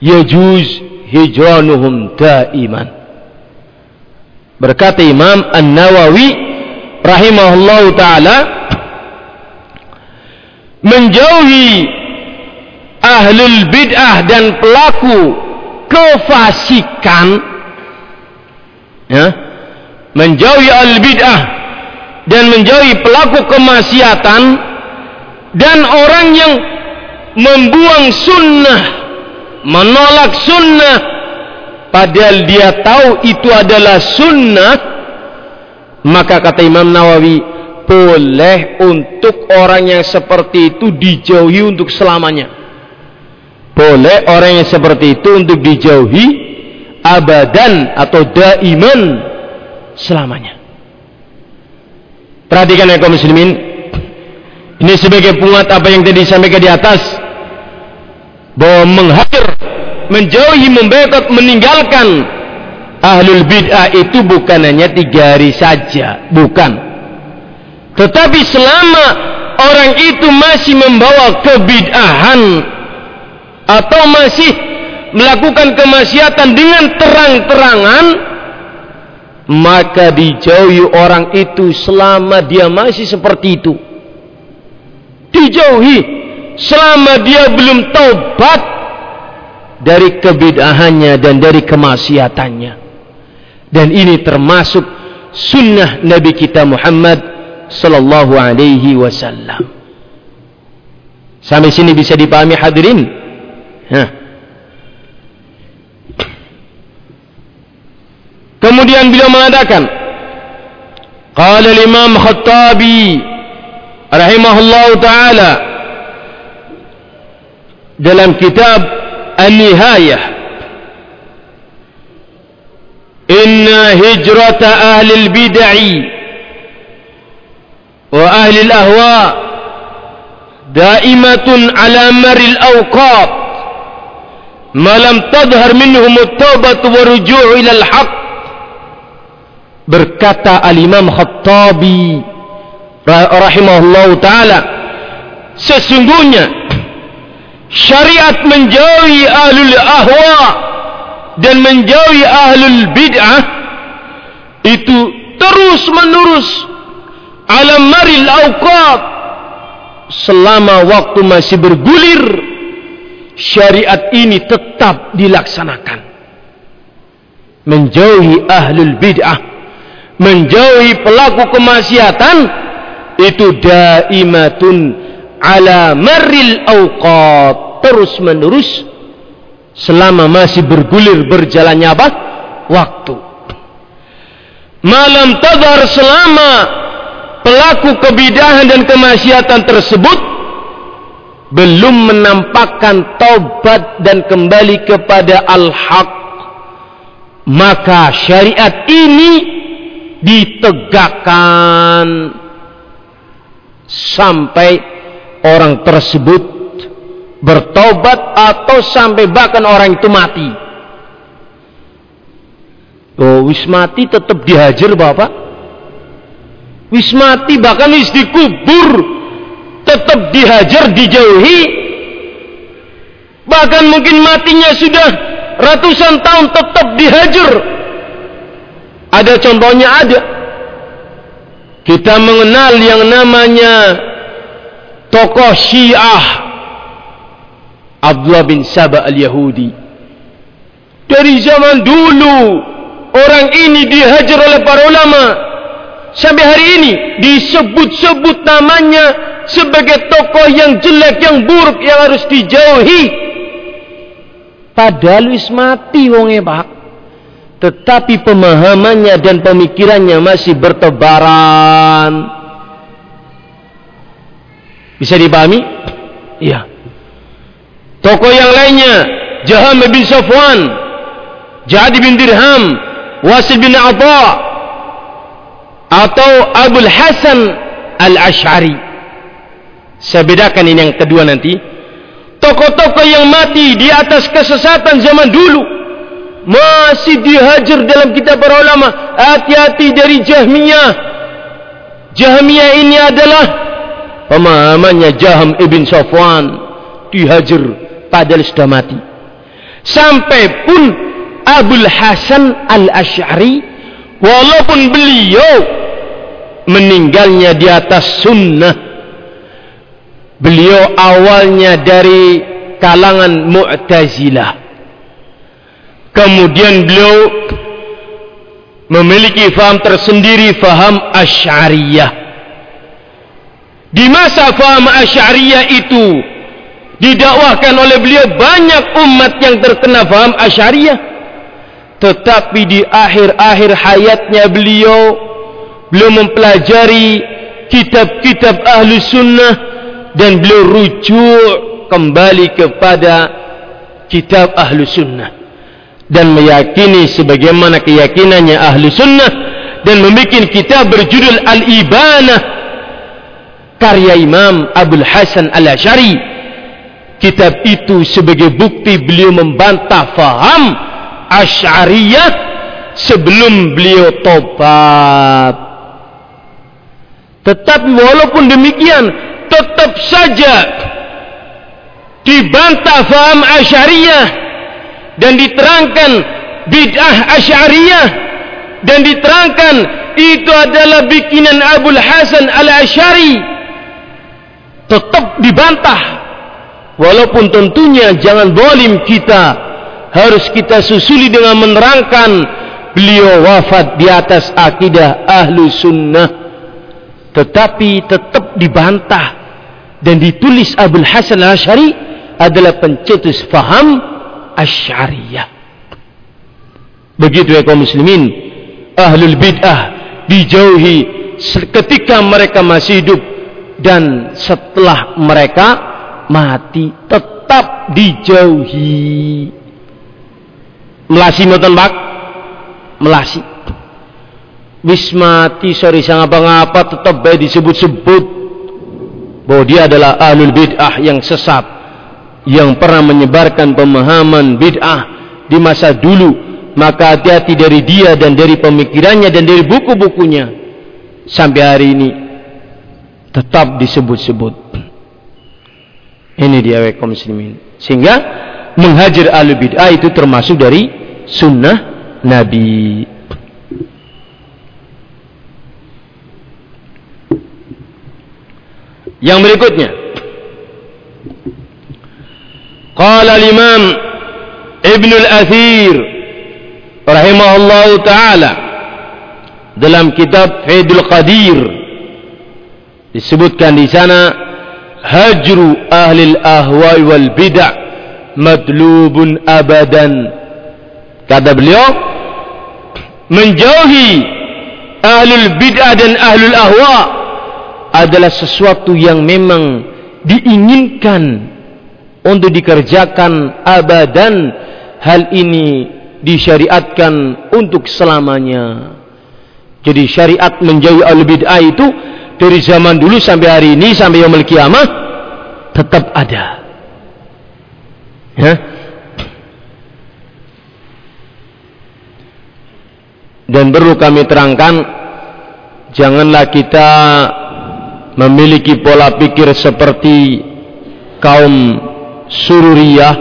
yajuz hijranuhum ta'iman berkata Imam An-Nawawi rahimahullah taala menjauhi ahlul bid'ah dan pelaku kefasikan ya menjauhi ahlul bid'ah dan menjauhi pelaku kemaksiatan dan orang yang membuang sunnah menolak sunnah padahal dia tahu itu adalah sunnah maka kata Imam Nawawi boleh untuk orang yang seperti itu dijauhi untuk selamanya boleh orang yang seperti itu untuk dijauhi abadan atau daiman selamanya perhatikan ya kaum muslimin ini sebagai penguat apa yang tadi disampaikan di atas. Bahwa menghadir, menjauhi, membekot, meninggalkan ahlul bid'ah itu bukan hanya tiga hari saja. Bukan. Tetapi selama orang itu masih membawa kebid'ahan atau masih melakukan kemaksiatan dengan terang-terangan maka dijauhi orang itu selama dia masih seperti itu. Dijauhi selama dia belum taubat dari kebidahannya dan dari kemaksiatannya. Dan ini termasuk sunnah Nabi kita Muhammad sallallahu alaihi wasallam. Sampai sini bisa dipahami hadirin Hah. kemudian beliau mengatakan qala al-imam khattabi rahimahullah taala dalam kitab An-Nihayah Inna hijrata ahli al-bid'ah wa ahli al-ahwa daimatun ala maril awqat ma lam tadhhar minhum at-taubah wa ruju' ila al-haq. Berkata al-imam Khattabi rahimahullah taala sesungguhnya syariat menjauhi ahlul ahwa dan menjauhi ahlul bid'ah itu terus menerus alam maril awqat. Selama waktu masih bergulir syariat ini tetap dilaksanakan. Menjauhi ahlul bid'ah menjauhi pelaku kemaksiatan itu daimatun ala maril awqat terus menerus selama masih bergulir berjalannya apa? Waktu. Malam tadhar selama pelaku kebidahan dan kemaksiatan tersebut belum menampakkan taubat dan kembali kepada al-haq maka syariat ini ditegakkan sampai orang tersebut bertobat atau sampai bahkan orang itu mati. Oh, wis mati tetap dihajar Bapak. Wis mati bahkan wis dikubur tetap dihajar dijauhi. Bahkan mungkin matinya sudah ratusan tahun tetap dihajar. Ada contohnya ada. Kita mengenal yang namanya tokoh Syiah Abdullah bin Sabah al-Yahudi. Dari zaman dulu orang ini dihajar oleh para ulama. Sampai hari ini disebut-sebut namanya sebagai tokoh yang jelek, yang buruk, yang harus dijauhi. Padahal wis mati wonge, Pak tetapi pemahamannya dan pemikirannya masih bertebaran. Bisa dipahami? Iya. Tokoh yang lainnya, Jaham bin Safwan, Jadi bin Dirham, Wasil bin Atha, atau Abul Hasan Al-Ash'ari. Saya bedakan ini yang kedua nanti. Tokoh-tokoh yang mati di atas kesesatan zaman dulu masih dihajar dalam kitab para ulama. Hati-hati dari Jahmiyah. Jahmiyah ini adalah pemahamannya Jaham ibn Safwan. Dihajar padahal sudah mati. Sampai pun Abul Hasan al-Ash'ari walaupun beliau meninggalnya di atas sunnah beliau awalnya dari kalangan Mu'tazilah Kemudian beliau memiliki faham tersendiri faham Asy'ariyah. Di masa faham Asy'ariyah itu didakwahkan oleh beliau banyak umat yang terkena faham Asy'ariyah. Tetapi di akhir-akhir hayatnya beliau beliau mempelajari kitab-kitab ahli sunnah dan beliau rujuk kembali kepada kitab ahli sunnah dan meyakini sebagaimana keyakinannya ahli sunnah dan membuat kitab berjudul Al-Ibanah karya Imam Abdul Hasan Al-Ashari. Kitab itu sebagai bukti beliau membantah faham Ash'ariyah sebelum beliau tobat. Tetapi walaupun demikian tetap saja dibantah faham Ash'ariyah dan diterangkan bid'ah asyariyah dan diterangkan itu adalah bikinan Abul Hasan al-Ashari tetap dibantah. Walaupun tentunya jangan bolim kita harus kita susuli dengan menerangkan beliau wafat di atas akidah ahlu sunnah tetapi tetap dibantah dan ditulis Abul Hasan al-Ashari adalah pencetus faham Asy'ariyah. Begitu ya kaum muslimin, ahlul bid'ah dijauhi ketika mereka masih hidup dan setelah mereka mati tetap dijauhi. Melasi mboten Pak? Melasi. Wis mati sorry sang apa-apa tetap baik disebut-sebut bahwa dia adalah ahlul bid'ah yang sesat yang pernah menyebarkan pemahaman bid'ah di masa dulu. Maka hati-hati dari dia dan dari pemikirannya dan dari buku-bukunya. Sampai hari ini tetap disebut-sebut. Ini dia kaum muslimin. Sehingga menghajar ahli bid'ah itu termasuk dari sunnah Nabi Yang berikutnya. Qala al-Imam Ibn al-Athir rahimahullahu taala dalam kitab Fidul Qadir disebutkan di sana hajru ahli al-ahwa'i wal bid'ah madlubun abadan kata beliau menjauhi ahli al-bid'ah dan ahli al-ahwa' adalah sesuatu yang memang diinginkan untuk dikerjakan abadan. Hal ini disyariatkan untuk selamanya. Jadi syariat menjauhi al bid'ah itu dari zaman dulu sampai hari ini sampai yaumul kiamah tetap ada. Ya? Dan perlu kami terangkan janganlah kita memiliki pola pikir seperti kaum sururiyah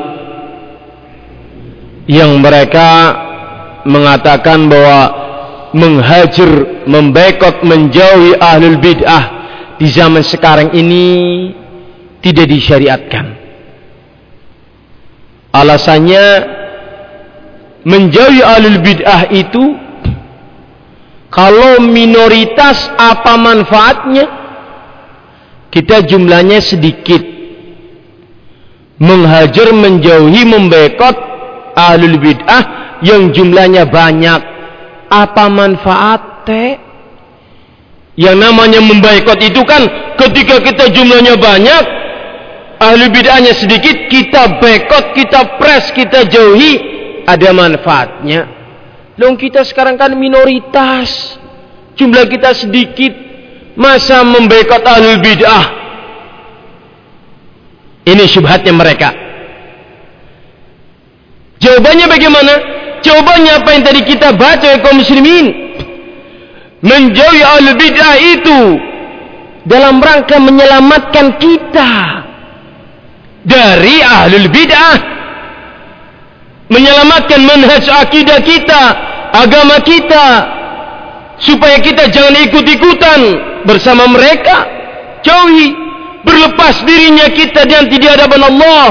yang mereka mengatakan bahwa menghajar, membekot, menjauhi ahlul bid'ah di zaman sekarang ini tidak disyariatkan. Alasannya menjauhi ahlul bid'ah itu kalau minoritas apa manfaatnya? Kita jumlahnya sedikit. Menghajar, menjauhi, membekot ahlul bid'ah yang jumlahnya banyak. Apa manfaatnya? Yang namanya membekot itu kan ketika kita jumlahnya banyak, ahli bid'ahnya sedikit, kita bekot, kita press, kita jauhi, ada manfaatnya. Long kita sekarang kan minoritas. Jumlah kita sedikit. Masa membekot ahlul bid'ah. Ini syubhatnya mereka. Jawabannya bagaimana? Jawabannya apa yang tadi kita baca kaum muslimin. Menjauhi ahlul bid'ah itu. Dalam rangka menyelamatkan kita. Dari ahlul bid'ah. Menyelamatkan manhaj akidah kita agama kita supaya kita jangan ikut-ikutan bersama mereka. Jauhi berlepas dirinya kita dan tidak hadapan Allah.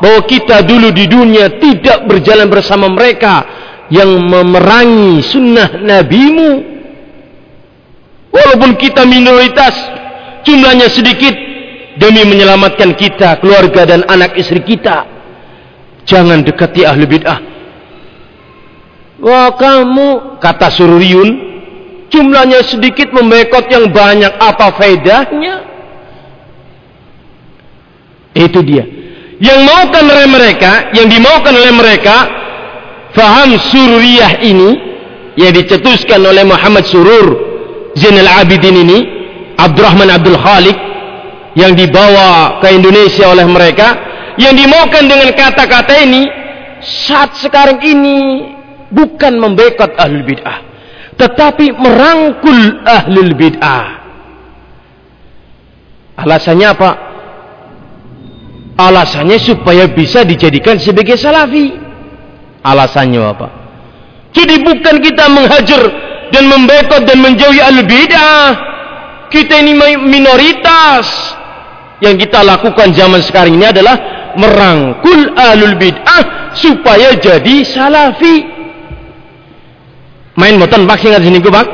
Bahwa kita dulu di dunia tidak berjalan bersama mereka yang memerangi sunnah nabimu. Walaupun kita minoritas jumlahnya sedikit demi menyelamatkan kita keluarga dan anak istri kita. Jangan dekati ahli bid'ah. Wah kamu kata Suriyun jumlahnya sedikit membekot yang banyak apa faedahnya? Itu dia. Yang maukan oleh mereka, yang dimaukan oleh mereka, faham sururiyah ini yang dicetuskan oleh Muhammad Surur Zainal Abidin ini, Abdurrahman Abdul Khalik yang dibawa ke Indonesia oleh mereka, yang dimaukan dengan kata-kata ini saat sekarang ini bukan membekot ahlul bid'ah tetapi merangkul ahlul bid'ah. Alasannya apa? Alasannya supaya bisa dijadikan sebagai salafi. Alasannya apa? Jadi bukan kita menghajar dan membekot dan menjauhi ahlul bid'ah. Kita ini minoritas. Yang kita lakukan zaman sekarang ini adalah merangkul ahlul bid'ah supaya jadi salafi Main boten pak sing sini pak?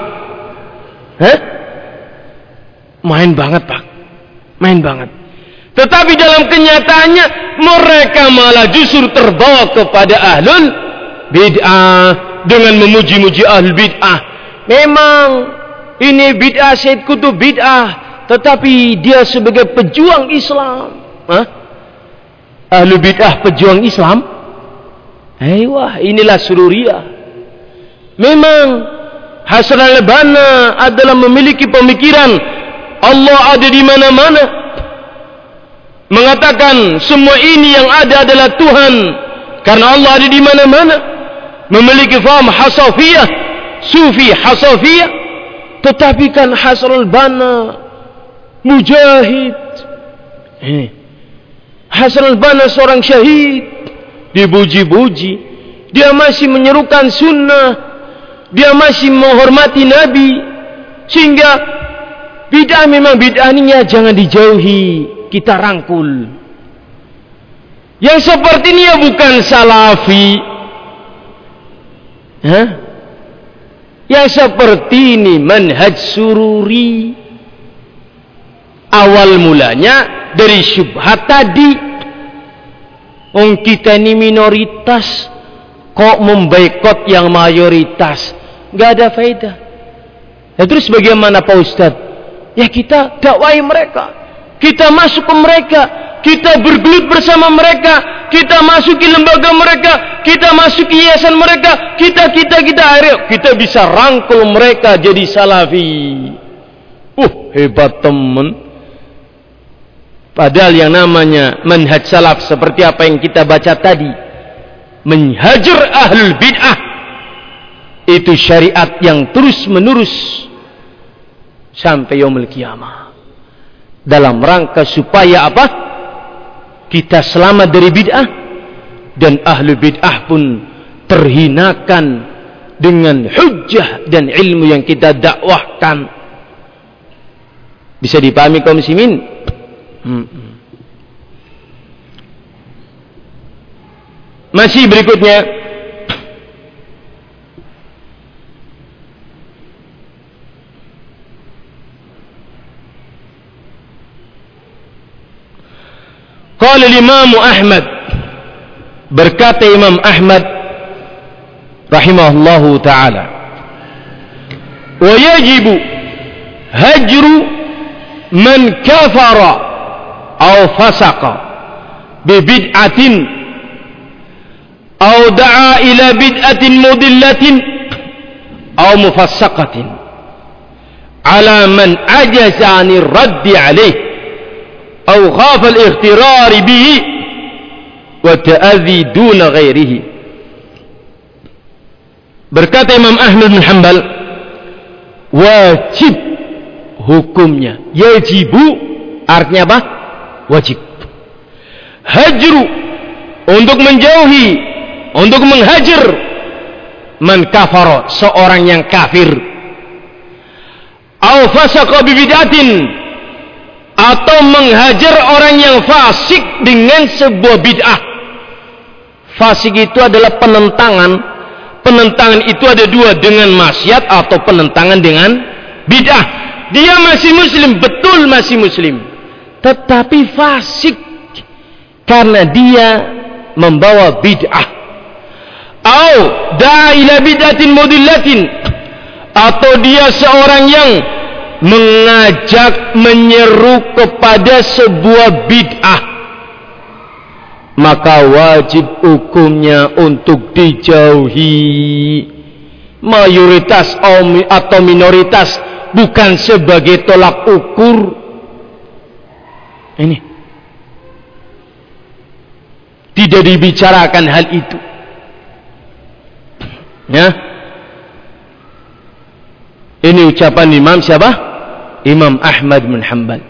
Hah? Main banget pak. Main banget. Tetapi dalam kenyataannya mereka malah justru terbawa kepada ahlul bid'ah dengan memuji-muji ahlul bid'ah. Memang ini bid'ah Syed Kutub bid'ah, tetapi dia sebagai pejuang Islam. Hah? Ahlul bid'ah pejuang Islam? Hei wah, inilah sururiyah. Memang Hasan al-Banna adalah memiliki pemikiran Allah ada di mana-mana. Mengatakan semua ini yang ada adalah Tuhan karena Allah ada di mana-mana. Memiliki faham hasafiyah, sufi hasafiyah. Tetapi kan Hasan al-Banna mujahid. Eh. Hasan al-Banna seorang syahid. Dibuji-buji. Dia masih menyerukan sunnah dia masih menghormati Nabi. Sehingga bid'ah memang bid'ahnya jangan dijauhi. Kita rangkul. Yang seperti ini ya bukan salafi. Hah? yang seperti ini manhaj sururi. Awal mulanya dari syubhat tadi. Ong kita ini minoritas kok membaikot yang mayoritas nggak ada faedah Ya terus bagaimana Pak Ustaz? Ya kita dakwai mereka. Kita masuk ke mereka. Kita bergelut bersama mereka. Kita masuk ke lembaga mereka. Kita masuk ke yayasan mereka. Kita, kita, kita. Akhirnya kita bisa rangkul mereka jadi salafi. Uh, hebat teman. Padahal yang namanya manhaj salaf seperti apa yang kita baca tadi. Menhajar ahlul bid'ah. Itu syariat yang terus menerus. Sampai yaumul kiamah. Dalam rangka supaya apa? Kita selamat dari bid'ah. Dan ahlul bid'ah pun terhinakan dengan hujjah dan ilmu yang kita dakwahkan. Bisa dipahami kaum muslimin? Masih berikutnya. Qala Imam Ahmad. Berkata Imam Ahmad rahimahullahu taala. Wajib hajru man kafara atau fasaqa bi bid'atin أو دعا إلى بدعة مضلة أو مفسقة على من عجز عن الرد عليه أو خاف الاغترار به وتأذي دون غيره berkata Imam Ahmad bin Hanbal wajib hukumnya yajibu artinya apa wajib hajru untuk menjauhi untuk menghajar man kafara seorang yang kafir. Au fasaqa bibidatin atau menghajar orang yang fasik dengan sebuah bid'ah. Fasik itu adalah penentangan. Penentangan itu ada dua dengan maksiat atau penentangan dengan bid'ah. Dia masih muslim betul masih muslim. Tetapi fasik karena dia membawa bid'ah atau da'ilah bid'atin mudillatin. Atau dia seorang yang mengajak menyeru kepada sebuah bid'ah. Maka wajib hukumnya untuk dijauhi. Mayoritas atau minoritas bukan sebagai tolak ukur. Ini. Tidak dibicarakan hal itu ya? Ini ucapan imam siapa? Imam Ahmad bin Hanbal.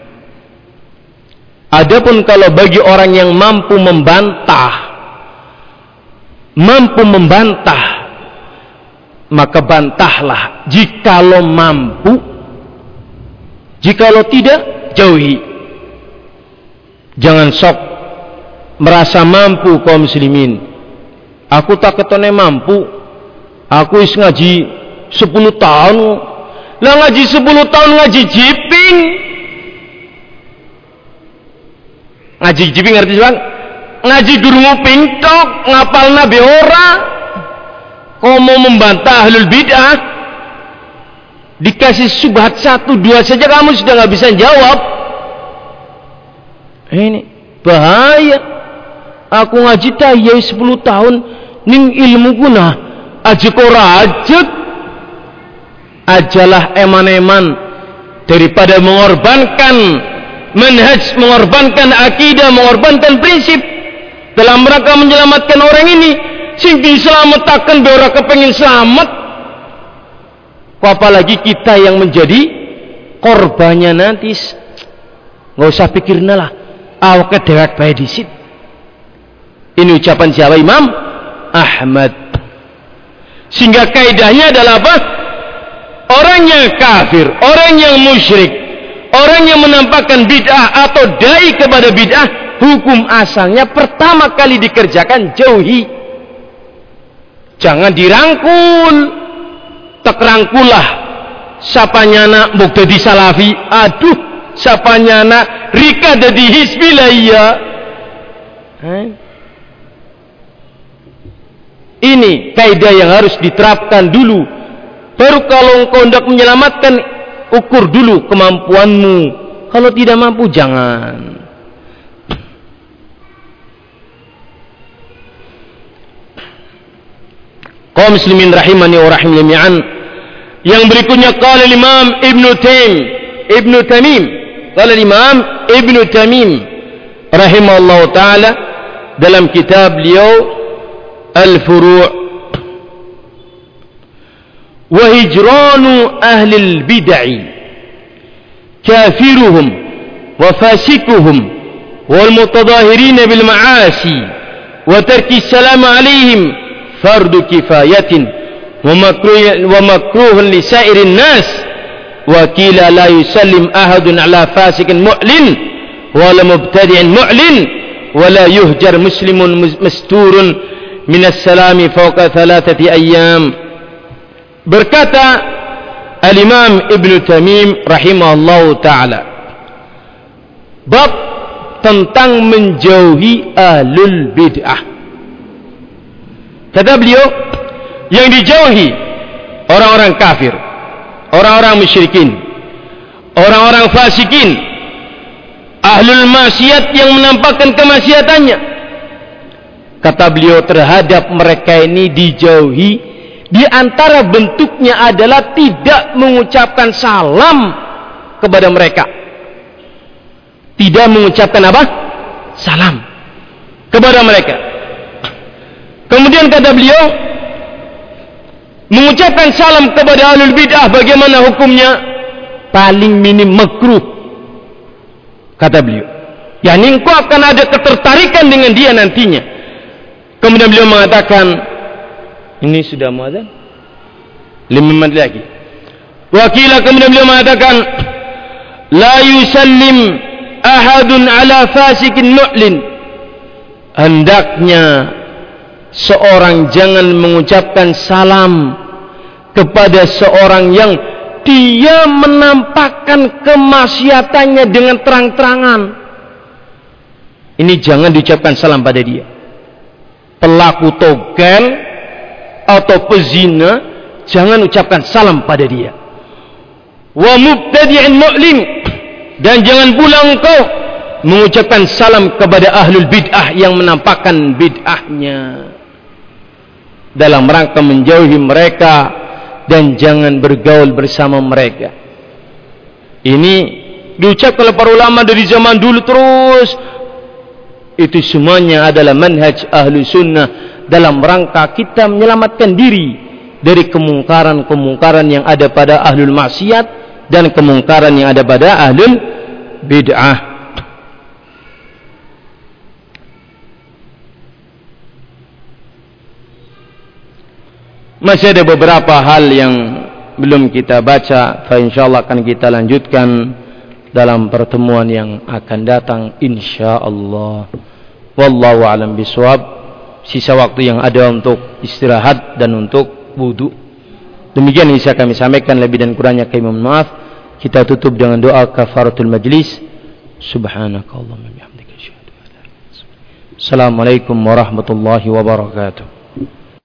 Adapun kalau bagi orang yang mampu membantah mampu membantah maka bantahlah jikalau mampu. Jikalau tidak jauhi. Jangan sok merasa mampu kaum muslimin. Aku tak ketone mampu. Aku is ngaji 10 tahun. Lah ngaji 10 tahun ngaji jiping. Ngaji jiping ngerti bang? Ngaji durungu pintok, ngapal nabi ora. Mau membantah ahlul bid'ah? Dikasih subhat satu dua saja kamu sudah nggak bisa jawab. Ini bahaya. Aku ngaji tayai 10 tahun ning ilmu guna aja ora ajut. Ajalah eman-eman daripada mengorbankan manhaj, mengorbankan akidah, mengorbankan prinsip dalam rangka menyelamatkan orang ini sing diselamatkan be ora kepengin selamat apalagi kita yang menjadi korbannya nanti nggak usah pikir lah awak dewek bae disit. Ini ucapan siapa Imam Ahmad. Sehingga kaidahnya adalah apa? Orang yang kafir, orang yang musyrik, orang yang menampakkan bid'ah atau dai kepada bid'ah, hukum asalnya pertama kali dikerjakan jauhi. Jangan dirangkul. Tak rangkulah. Sapanya nak bukti di salafi. Aduh, sapanya nak rika jadi hisbilah iya ini kaidah yang harus diterapkan dulu Baru kalau engkau hendak menyelamatkan, ukur dulu kemampuanmu. Kalau tidak mampu, jangan. Kau muslimin rahimani wa rahim jami'an. Yang berikutnya qala Imam Ibn Taim, Ibn Tamim. Qala Imam Ibn Tamim rahimahullah taala dalam kitab beliau Al-Furu' wa hijranu ahli al-bid'ah kafiruhum wa fasikuhum wal mutadahirin bil ma'asi wa tarki salam alaihim fardu kifayatin wa makruh wa makruh li sa'irin nas wa kila la yusallim ahadun min as-salami fawqa thalathati ayyam. Berkata Al-Imam Ibn Tamim rahimahullah ta'ala bab tentang menjauhi ahlul bid'ah. Kata beliau yang dijauhi orang-orang kafir orang-orang musyrikin orang-orang fasikin ahlul maksiat yang menampakkan kemaksiatannya kata beliau terhadap mereka ini dijauhi di antara bentuknya adalah tidak mengucapkan salam kepada mereka. Tidak mengucapkan apa? Salam kepada mereka. Kemudian kata beliau, mengucapkan salam kepada ahlul bid'ah bagaimana hukumnya? Paling minim makruh. Kata beliau. Ya, engkau akan ada ketertarikan dengan dia nantinya. Kemudian beliau mengatakan, ini sudah muadzan? Lima menit lagi. Wakilah kemudian beliau mengatakan, La yusallim ahadun ala fasikin mu'lin. Hendaknya seorang jangan mengucapkan salam kepada seorang yang dia menampakkan kemaksiatannya dengan terang-terangan. Ini jangan diucapkan salam pada dia. Pelaku togel atau pezina jangan ucapkan salam pada dia. Wa mubtadi'in mu'lim dan jangan pula engkau mengucapkan salam kepada ahlul bid'ah yang menampakkan bid'ahnya. Dalam rangka menjauhi mereka dan jangan bergaul bersama mereka. Ini diucapkan oleh para ulama dari zaman dulu terus itu semuanya adalah manhaj ahlu sunnah dalam rangka kita menyelamatkan diri dari kemungkaran-kemungkaran yang ada pada ahlul maksiat dan kemungkaran yang ada pada ahlul bid'ah. Masih ada beberapa hal yang belum kita baca, insyaallah akan kita lanjutkan dalam pertemuan yang akan datang insyaallah. Wallahu alam bisawab sisa waktu yang ada untuk istirahat dan untuk wudu. Demikian bisa kami sampaikan lebih dan kurangnya kami mohon maaf. Kita tutup dengan doa kafaratul majlis. Subhanakallahumma bihamdika asyhadu an la ilaha illa anta Assalamualaikum warahmatullahi wabarakatuh.